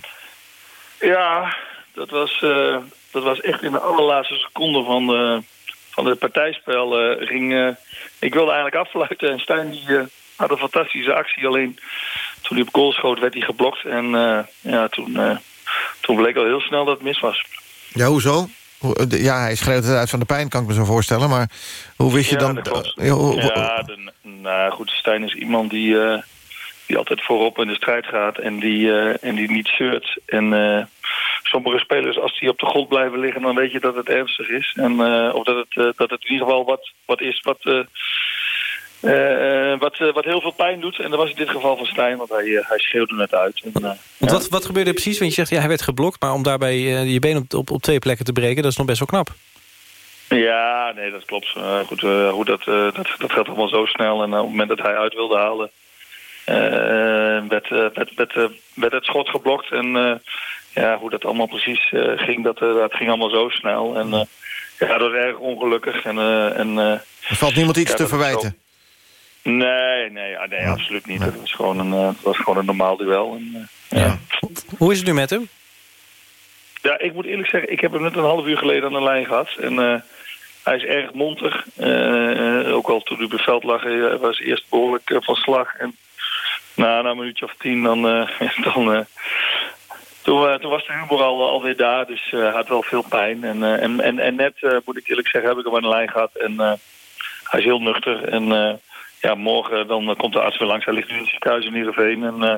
Ja, dat was, uh, dat was echt in de allerlaatste seconde van de, van de partijspel. Uh, ging, uh, ik wilde eigenlijk afsluiten en Stijn die had een fantastische actie. Alleen toen hij op goal schoot werd hij geblokt. En ja, toen, toen bleek al heel snel dat het mis was. Ja, hoezo? Ja, hij schreeuwt het uit van de pijn, kan ik me zo voorstellen. Maar hoe wist je ja, dan... Dat ja, de, nou goed, Stijn is iemand die... Uh, die altijd voorop in de strijd gaat en die, eh, en die niet zeurt. En eh, sommige spelers, als die op de grond blijven liggen, dan weet je dat het ernstig is. En, eh, of dat het, eh, dat het in ieder geval wat, wat is wat, eh, eh, wat, eh, wat heel veel pijn doet. En dat was in dit geval van Stijn, want hij, hij schreeuwde net uit. En, eh, Want wat, wat gebeurde er precies? Want je zegt, ja, hij werd geblokt... maar om daarbij eh, je been op, op, op twee plekken te breken... dat is nog best wel knap. Ja, nee, dat klopt. Eh, goed, hoe dat, eh, dat, dat gaat allemaal zo snel. En op het moment dat hij uit wilde halen, eh, werd, eh, werd, werd, werd het schot geblokt. En eh, ja, hoe dat allemaal precies ging, dat, dat ging allemaal zo snel. En eh, ja, dat was erg ongelukkig. En, eh, en, eh, Er valt niemand iets ja, te verwijten. Nee, nee, ja, nee, absoluut niet. Het was gewoon een, eh, het was gewoon een normaal duel. En, eh, ja. Hoe is het nu met hem? Ja, ik moet eerlijk zeggen, ik heb hem net een half uur geleden aan de lijn gehad. En eh, hij is erg montig. Eh, eh, ook al toen hij op het veld lag, hij was eerst behoorlijk eh, van slag. En na, na een minuutje of tien, dan, eh, (laughs) dan, eh, toen, eh, toen was de humor al, alweer daar. Dus eh, hij had wel veel pijn. En, eh, en, en, en net, eh, moet ik eerlijk zeggen, heb ik hem aan de lijn gehad. En eh, hij is heel nuchter. En eh, ja, morgen dan komt de arts weer langs. Hij ligt nu in het ziekenhuis in Heerenveen. En eh,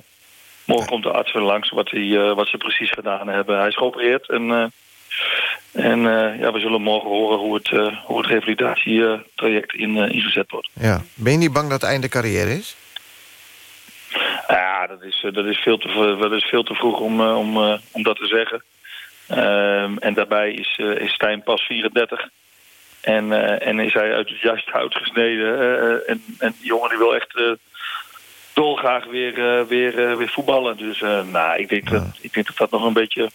morgen komt de arts weer langs wat, hij, eh, wat ze precies gedaan hebben. Hij is geopereerd en... eh, en ja, we zullen morgen horen hoe het, hoe het revalidatietraject in, uh, ingezet wordt. Ja. Ben je niet bang dat het einde carrière is? Ja, dat is, dat is, veel, te, dat is veel te vroeg om, om, om dat te zeggen. Um, en daarbij is, is Stijn pas 34. En, uh, en is hij uit het juiste hout gesneden. Uh, en, en die jongen die wil echt uh, dolgraag weer, weer, weer voetballen. Dus nou, ik, denk dat, ik denk dat dat nog een beetje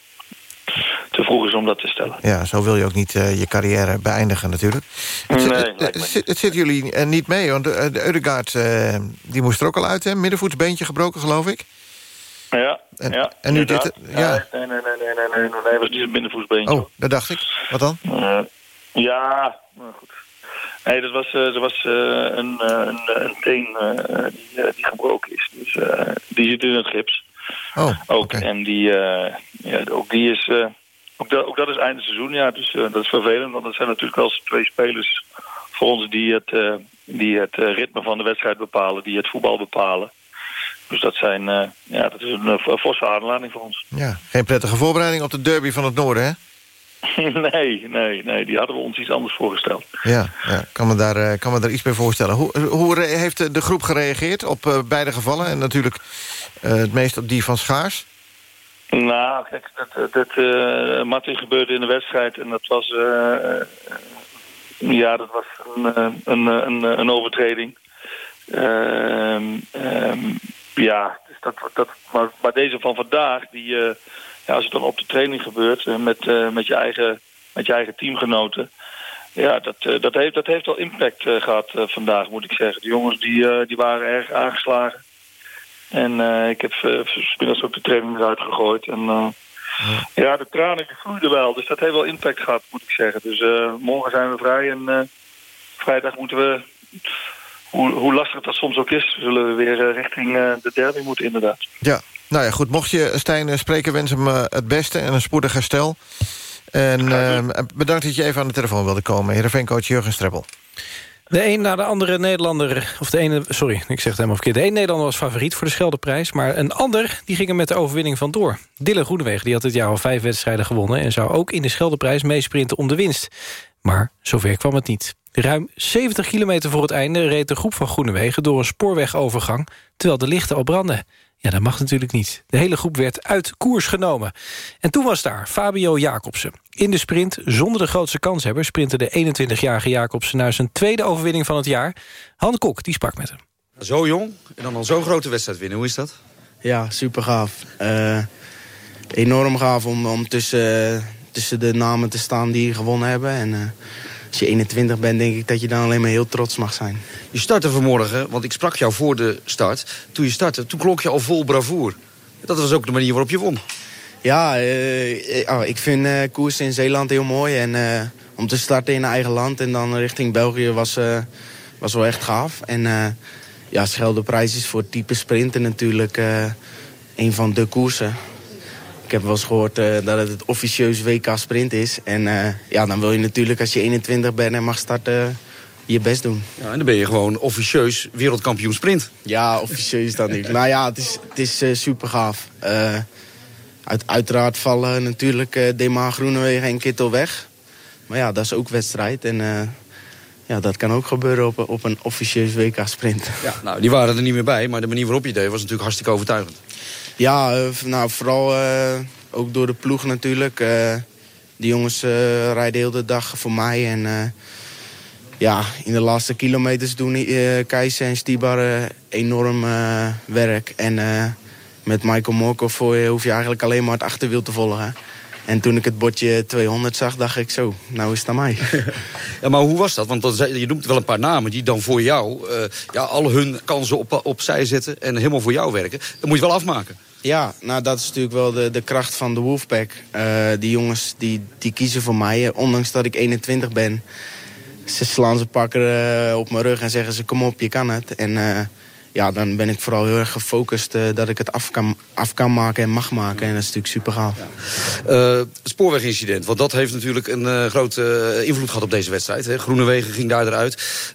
te vroeg is om dat te stellen. Ja, zo wil je ook niet je carrière beëindigen natuurlijk. Het, nee, het, het, zit jullie niet mee, want de, de Eudegaard uh, die moest er ook al uit, hè? Middenvoetsbeentje gebroken, geloof ik. Ja, en, ja. En nu dit... Ja. Nee, nee, nee, nee, nee, nee, nee, nee, was niet een binnenvoetsbeentje. Oh, dat dacht ik. Wat dan? Uh, ja, nou goed. Nee, dat was, uh, dat was uh, een, een, een teen die, die gebroken is. Dus die zit in het gips. Oh, ook. Okay. En die, ja, ook die is... ook, dat, ook dat is einde seizoen, ja. Dus dat is vervelend, want dat zijn natuurlijk wel twee spelers voor ons die het, die het ritme van de wedstrijd bepalen, die het voetbal bepalen. Dus dat, zijn, ja, dat is een, een forse aanlading voor ons. Ja, geen prettige voorbereiding op de derby van het noorden, hè? (laughs) nee, nee, nee, die hadden we ons iets anders voorgesteld. Ja, ja kan, me daar, uh, kan me daar iets bij voorstellen. Hoe, hoe heeft de groep gereageerd op uh, beide gevallen? En natuurlijk het meest op die van Schaars? Nou, kijk, dat, dat Martin gebeurde in de wedstrijd en dat was... ja, dat was een, een, een, een overtreding. Um, um, ja, dus dat, dat, maar, maar deze van vandaag, die, uh, als het dan op de training gebeurt uh, met, uh, met, je eigen, met je eigen teamgenoten. Ja, dat, dat, heeft, dat heeft wel impact gehad vandaag, moet ik zeggen. De jongens die, die waren erg aangeslagen. En ik heb vanmiddag ook de training eruit gegooid. En ja. de tranen vloeiden wel. Dus dat heeft wel impact gehad, moet ik zeggen. Dus morgen zijn we vrij en vrijdag moeten we hoe, hoe, lastig dat soms ook is, zullen we weer uh, richting uh, de derby moeten, inderdaad. Ja, nou ja, goed. Mocht je Stijn spreken, wens hem uh, het beste en een spoedig herstel. En ehm, bedankt dat je even aan de telefoon wilde komen. Heerenveencoach Jurgen Streppel. De een na de andere Nederlander, of de ene, sorry, ik zeg het helemaal verkeerd. De een Nederlander was favoriet voor de Scheldeprijs, maar een ander die ging er met de overwinning vandoor. Dylan Groenewegen die had dit jaar al vijf wedstrijden gewonnen en zou ook in de Scheldeprijs meesprinten om de winst. Maar zover kwam het niet. Ruim 70 kilometer voor het einde reed de groep van Groenewegen... door een spoorwegovergang, terwijl de lichten al brandden. Ja, dat mag natuurlijk niet. De hele groep werd uit koers genomen. En toen was daar Fabio Jacobsen. In de sprint, zonder de grootste kanshebber... sprintte de 21-jarige Jacobsen naar zijn tweede overwinning van het jaar. Han Kok, die sprak met hem. Zo jong en dan al zo'n grote wedstrijd winnen. Hoe is dat? Ja, super gaaf. Uh, enorm gaaf om, om tussen, tussen de namen te staan die gewonnen hebben. En, uh, als je 21 bent, denk ik dat je dan alleen maar heel trots mag zijn. Je startte vanmorgen, want ik sprak jou voor de start. Toen je startte, toen klonk je al vol bravoer. Dat was ook de manier waarop je won. Ja, uh, oh, ik vind uh, koers in Zeeland heel mooi. En uh, om te starten in eigen land en dan richting België was, was wel echt gaaf. En ja, Scheldeprijs is voor type sprinten natuurlijk een van de koersen. Ik heb wel eens gehoord uh, dat het het officieus WK sprint is. En uh, ja, dan wil je natuurlijk als je 21 bent en mag starten... je best doen. Ja, en dan ben je gewoon officieus wereldkampioen sprint. Ja, officieus dan niet. nou ja, het is, het is eh, super gaaf. Eh, uit, uiteraard vallen natuurlijk uh, Dema Groenewegen en Kittel weg. Maar ja, dat is ook wedstrijd. En eh, ja, dat kan ook gebeuren op, een- op een officieus WK-sprint. Ja, nou, die waren er niet meer bij, maar de manier waarop je deed was natuurlijk hartstikke overtuigend. Ja, eh, nou, vooral eh, ook door de ploeg natuurlijk. Eh die jongens rijden heel de dag voor mij. En ja, in de laatste kilometers doen Keijs en Stibar enorm werk. En met Michael Morkov voor je hoef je eigenlijk alleen maar het achterwiel te volgen. En toen ik het bordje 200 zag, dacht ik zo, nou is het aan mij. (laughs) Ja, maar hoe was dat? Want je noemt wel een paar namen die dan voor jou... eh, ja, al hun kansen op, opzij zetten en helemaal voor jou werken. Dat moet je wel afmaken. Ja, nou dat is natuurlijk wel de, de kracht van de Wolfpack. Eh, die jongens die, die kiezen voor mij, eh, ondanks dat ik 21 ben. Ze slaan ze pakken op mijn rug en zeggen ze kom op, je kan het. En ja, dan ben ik vooral heel erg gefocust eh, dat ik het af kan, af kan maken en mag maken. En dat is natuurlijk super gaaf. Eh, spoorwegincident, want dat heeft natuurlijk een eh, grote invloed gehad op deze wedstrijd. Hè. Groenewegen ging daar eruit.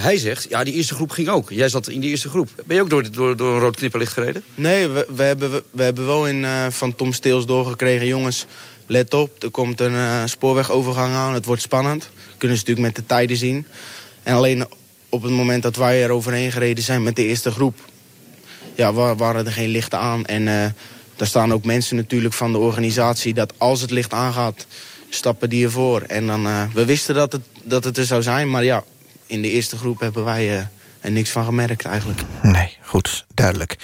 Hij zegt, ja, die eerste groep ging ook. Jij zat in die eerste groep. Ben je ook door, door, door een rood knipperlicht gereden? Nee, we, we, hebben, we, hebben wel in, van Tom Steels doorgekregen... jongens, let op, er komt een spoorwegovergang aan. Het wordt spannend. Kunnen ze natuurlijk met de tijden zien. En alleen op het moment dat wij er overheen gereden zijn met de eerste groep... Ja, wa- waren er geen lichten aan. En eh daar staan ook mensen natuurlijk van de organisatie... dat als het licht aangaat, stappen die ervoor. En dan, eh, we wisten dat het, dat het er zou zijn, maar ja... in de eerste groep hebben wij eh, er niks van gemerkt eigenlijk. Nee, goed, duidelijk.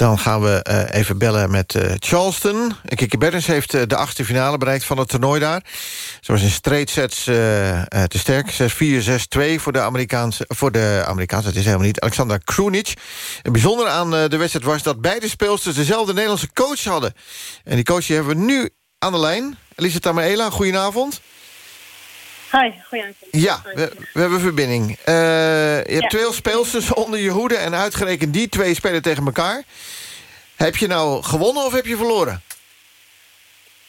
Dan gaan we eh, even bellen met eh, Charleston. Kiki Bertens heeft eh, de achtste finale bereikt van het toernooi daar. Ze was in straight sets te sterk. 6-4, 6-2 voor de Amerikaanse... Voor de Amerikaanse, het is helemaal niet. Alexandra Krunic. Het bijzondere aan de wedstrijd was dat beide speelsters... dezelfde Nederlandse coach hadden. En die coach hebben we nu aan de lijn. Elisa Tamaela, goedenavond. Hi, goedenavond. Ja, we, we hebben verbinding. Eh, je hebt twee speelsters onder je hoede... en uitgerekend die twee spelen tegen elkaar. Heb je nou gewonnen of heb je verloren?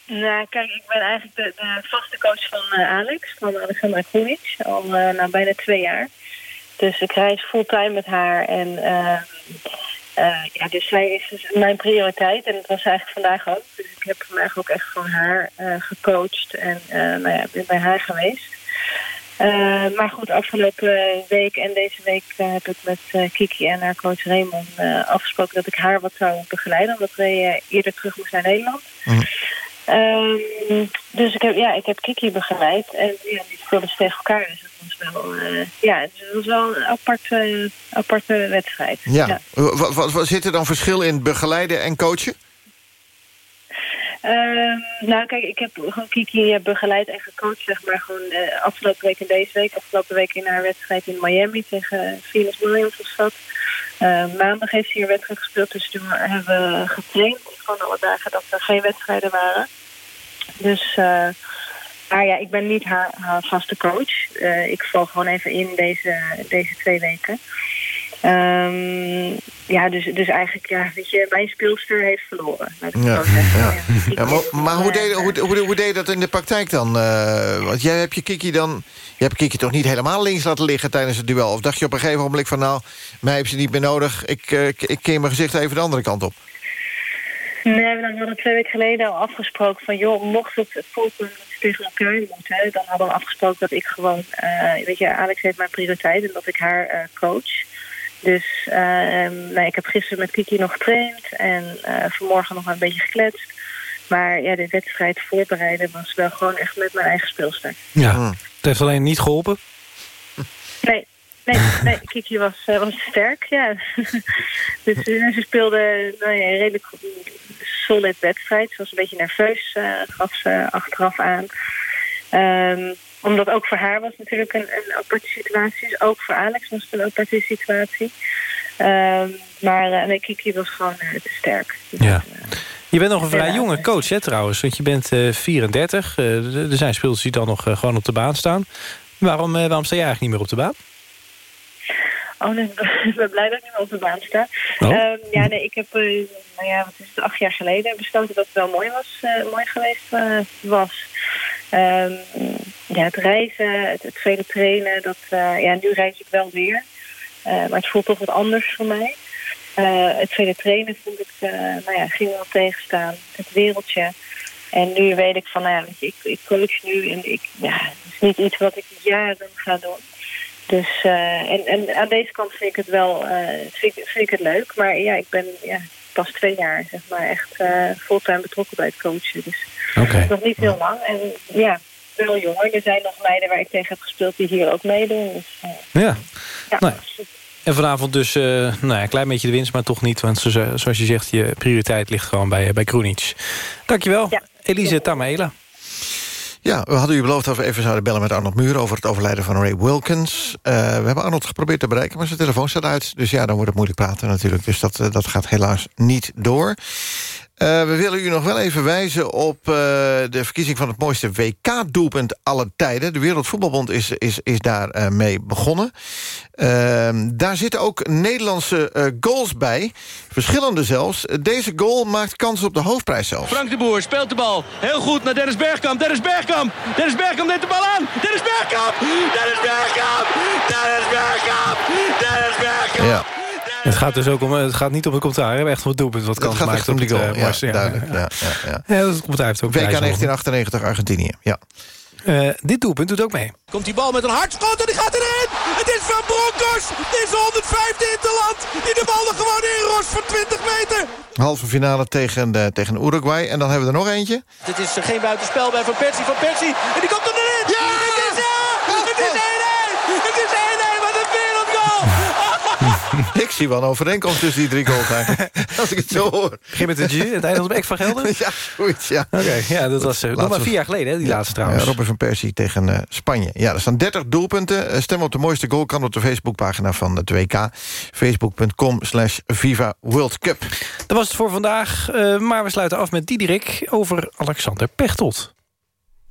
Nou, kijk, ik ben eigenlijk de, de vaste coach van eh, Alex, van Alexandra Krunic, al eh nou, bijna twee jaar. Dus ik reis fulltime met haar en eh, eh, ja, dus zij is dus mijn prioriteit en dat was eigenlijk vandaag ook. Dus ik heb vandaag ook echt gewoon haar eh, gecoacht en eh, nou ja, ben bij haar geweest. Maar goed, afgelopen week en deze week heb ik met Kiki en haar coach Raymond afgesproken dat ik haar wat zou begeleiden. Omdat wij eerder terug moest naar Nederland. Ehm, dus ik heb, ja, ik heb Kiki begeleid en ja, die speelden ze tegen elkaar. Dus dat was wel, eh, ja, het was wel een aparte, aparte wedstrijd. Ja. Wat, wat, wat zit er dan verschil in begeleiden en coachen? Ehm, nou, kijk, ik heb gewoon Kiki begeleid en gecoacht, zeg maar, gewoon eh, afgelopen week en deze week. Afgelopen week in haar wedstrijd in Miami tegen Venus Williams was dat. Eh, maandag heeft ze hier wedstrijd gespeeld, dus toen hebben we getraind. Gewoon alle dagen dat er geen wedstrijden waren. Dus, eh, maar ja, ik ben niet haar, haar vaste coach. Eh, ik val gewoon even in deze, deze twee weken. Ehm, ja, dus, dus eigenlijk, ja, weet je, mijn speelster heeft verloren. laat ik het Ja, zo zeggen. ja. Ja, maar maar hoe, deed, hoe, hoe, hoe deed je dat in de praktijk dan? Eh, want jij hebt je Kiki dan... Je hebt Kiki toch niet helemaal links laten liggen tijdens het duel? Of dacht je op een gegeven moment van... nou, mij heeft ze niet meer nodig, ik, ik, ik keer mijn gezicht even de andere kant op? Nee, we hadden twee weken geleden al afgesproken van... joh, mocht het ze tegen elkaar moeten... dan hadden we afgesproken dat ik gewoon... eh, weet je, Alex heeft mijn prioriteit en dat ik haar eh, coach. Dus eh, nee, ik heb gisteren met Kiki nog getraind... en eh, vanmorgen nog een beetje gekletst. Maar ja, de wedstrijd voorbereiden was wel gewoon echt met mijn eigen speelster. Ja, het heeft alleen niet geholpen. Nee, nee, nee Kiki was, eh, was sterk, ja. (laughs) dus eh, ze speelde nou ja, een redelijk solid wedstrijd. Ze was een beetje nerveus, eh gaf ze achteraf aan. Ehm, omdat ook voor haar was natuurlijk een, een aparte situatie. Dus ook voor Alex was het een aparte situatie. Ehm, maar nee, Kiki was gewoon te sterk. Ja. Je bent nog een vrij jonge coach, hè, trouwens. Want je bent eh 34. Eh, er zijn speelsters die dan nog gewoon op de baan staan. Waarom, waarom sta je eigenlijk niet meer op de baan? Oh, nee, (laughs) ik ben blij dat ik nu op de baan sta. Oh. Ehm, ja, nee, ik heb, eh, nou ja, wat is het, acht jaar geleden besloten dat het wel mooi, was, eh, mooi geweest eh, was. Ehm, ja, het reizen, het, het vele trainen, dat, ja, nu reis ik wel weer. Maar het voelt toch wat anders voor mij. Het vele trainen vond ik, nou ja, ging wel tegenstaan. Het wereldje. En nu weet ik van, nou ja, weet je, ik, ik coach nu en ik, ja, het is niet iets wat ik jaren ga doen. Dus, eh, en, en aan deze kant vind ik het wel, eh, vind, ik- vind ik het leuk. Maar ja, ik ben ja, pas twee jaar, zeg maar, echt eh fulltime betrokken bij het coachen. Dus Oké. nog niet heel lang. En ja, wel jonger. Er zijn nog meiden waar ik tegen heb gespeeld die hier ook meedoen. Dus, Ja. ja. Nou, en vanavond dus nou ja, een klein beetje de winst, maar toch niet. Want zo- zoals je zegt, je prioriteit ligt gewoon bij, bij Krunic. Dankjewel, Elise Tamela. Ja, we hadden u beloofd dat we even zouden bellen met Arnold Muur... over het overlijden van Ray Wilkins. Eh, we hebben Arnold geprobeerd te bereiken, maar zijn telefoon staat uit. Dus ja, dan wordt het moeilijk praten natuurlijk. Dus dat, eh, dat gaat helaas niet door. Eh, we willen u nog wel even wijzen op eh, de verkiezing van het mooiste WK-doelpunt aller tijden. De Wereldvoetbalbond is, is, is daar eh, mee begonnen. Ehm, daar zitten ook Nederlandse goals bij. Verschillende zelfs. Deze goal maakt kans op de hoofdprijs zelfs. Frank de Boer speelt de bal. Heel goed naar Dennis Bergkamp. Dennis Bergkamp. Dennis Bergkamp neemt de bal aan. Dennis Bergkamp. Dennis Bergkamp. Dennis Bergkamp. Dennis Bergkamp. Ja. Het gaat dus ook om, het gaat niet om het commentaar, hè, maar echt om het doelpunt wat Het kans gaat maakt echt om op die het, goal. eh, Ja, mooiste, duidelijk. Ja, ja, ja. Ja, dat commentaar heeft ook WK prijs gewonnen. 1998 Argentinië, ja. Eh, dit doelpunt doet ook mee. Komt die bal met een hardschot en die gaat erin. Het is Van Bronckhorst. Dit is de 105e interland. Die de bal er gewoon in rost van 20 meter. Halve finale tegen, de, tegen Uruguay. En dan hebben we er nog eentje. Dit is eh, geen buitenspel bij Van Persie. Van Persie. En die komt er erin. Ja! Het is, ja! Het is zie wel een overeenkomst tussen die drie goals eigenlijk. (laughs) Als ik het zo hoor. Begin met een G, het eindigt op Ek van Gelder? (laughs) ja, zoiets, ja. Oké, ja, dat was eh, nog maar vier jaar geleden, hè, die laatste trouwens. Robin van Persie tegen eh, Spanje. Ja, er staan 30 doelpunten. Eh, Stem op de mooiste goal kan op de Facebookpagina van het WK. Facebook.com slash Viva World Cup. Dat was het voor vandaag, maar we sluiten af met Diederik over Alexander Pechtold.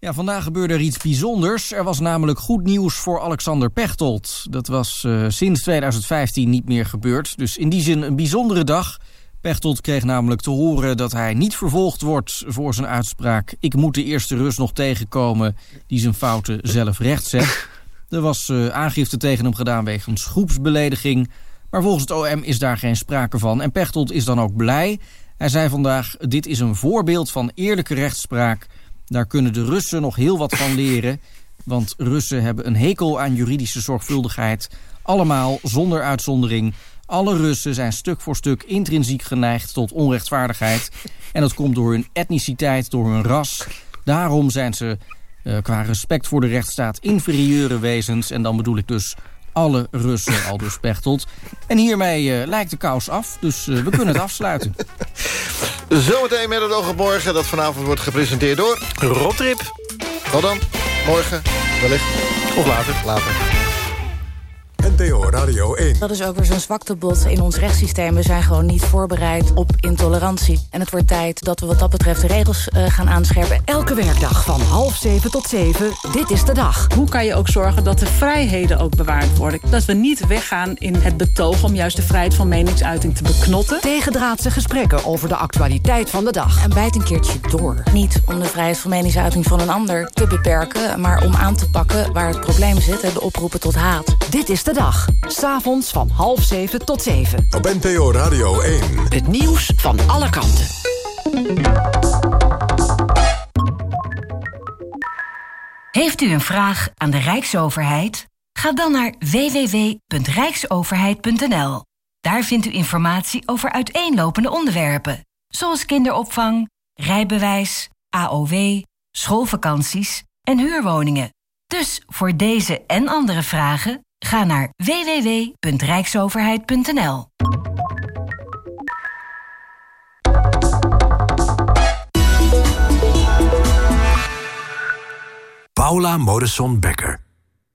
Ja, vandaag gebeurde er iets bijzonders. Er was namelijk goed nieuws voor Alexander Pechtold. Dat was eh, sinds 2015 niet meer gebeurd. Dus in die zin een bijzondere dag. Pechtold kreeg namelijk te horen dat hij niet vervolgd wordt voor zijn uitspraak... ik moet de eerste Rus nog tegenkomen die zijn fouten zelf rechtzet. Er was eh, aangifte tegen hem gedaan wegens groepsbelediging... maar volgens het OM is daar geen sprake van. En Pechtold is dan ook blij. Hij zei vandaag, dit is een voorbeeld van eerlijke rechtspraak... Daar kunnen de Russen nog heel wat van leren. Want Russen hebben een hekel aan juridische zorgvuldigheid. Allemaal, zonder uitzondering. Alle Russen zijn stuk voor stuk intrinsiek geneigd tot onrechtvaardigheid. En dat komt door hun etniciteit, door hun ras. Daarom zijn ze eh, qua respect voor de rechtsstaat inferieure wezens. En dan bedoel ik dus alle Russen al dus Pechtold. En hiermee eh, lijkt de kous af, dus eh, we kunnen het afsluiten. (laughs) Zometeen met het oog op morgen. Dat vanavond wordt gepresenteerd door... Rob Trip. Wat dan? Morgen, wellicht. Of later. Later. NPO Radio 1. Dat is ook weer zo'n zwaktebod in ons rechtssysteem. We zijn gewoon niet voorbereid op intolerantie. En het wordt tijd dat we wat dat betreft de regels eh, gaan aanscherpen. Elke werkdag van half zeven tot zeven. Dit is de dag. Hoe kan je ook zorgen dat de vrijheden ook bewaard worden? Dat we niet weggaan in het betoog om juist de vrijheid van meningsuiting te beknotten. Tegendraadse gesprekken over de actualiteit van de dag. En bijt een keertje door. Niet om de vrijheid van meningsuiting van een ander te beperken... maar om aan te pakken waar het probleem zit, hè, de oproepen tot haat. Dit is de dag. S'avonds van half zeven tot zeven. Op NPO Radio 1. Het nieuws van alle kanten. Heeft u een vraag aan de Rijksoverheid? Ga dan naar www.rijksoverheid.nl. Daar vindt u informatie over uiteenlopende onderwerpen, zoals kinderopvang, rijbewijs, AOW, schoolvakanties en huurwoningen. Dus voor deze en andere vragen ga naar www.rijksoverheid.nl. Paula Modesson Becker.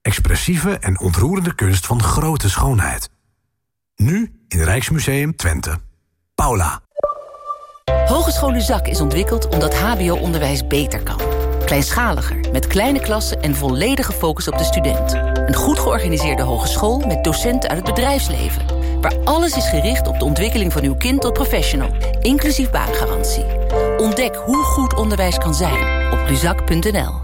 Expressieve en ontroerende kunst van grote schoonheid. Nu in Rijksmuseum Twente. Paula. Hogeschool Luzak is ontwikkeld omdat hbo-onderwijs beter kan. Kleinschaliger, met kleine klassen en volledige focus op de student. Een goed georganiseerde hogeschool met docenten uit het bedrijfsleven. Waar alles is gericht op de ontwikkeling van uw kind tot professional. Inclusief baangarantie. Ontdek hoe goed onderwijs kan zijn op luzak.nl.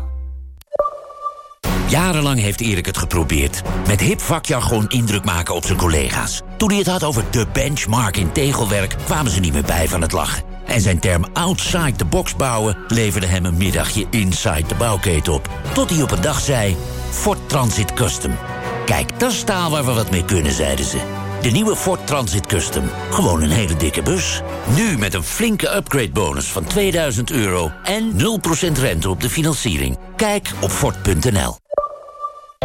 Jarenlang heeft Erik het geprobeerd. Met hip vakjargon indruk maken op zijn collega's. Toen hij het had over de benchmark in tegelwerk... kwamen ze niet meer bij van het lachen. En zijn term outside the box bouwen... leverde hem een middagje inside de bouwketen op. Tot hij op een dag zei... Ford Transit Custom. Kijk, dat is staal waar we wat mee kunnen, zeiden ze. De nieuwe Ford Transit Custom. Gewoon een hele dikke bus. Nu met een flinke upgrade bonus van 2000 euro... en 0% rente op de financiering. Kijk op Ford.nl.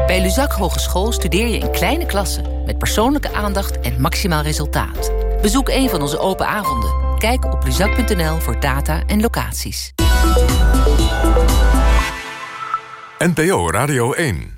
Bij Luzak Hogeschool studeer je in kleine klassen... met persoonlijke aandacht en maximaal resultaat. Bezoek een van onze open avonden. Kijk op luzak.nl voor data en locaties. NPO Radio 1.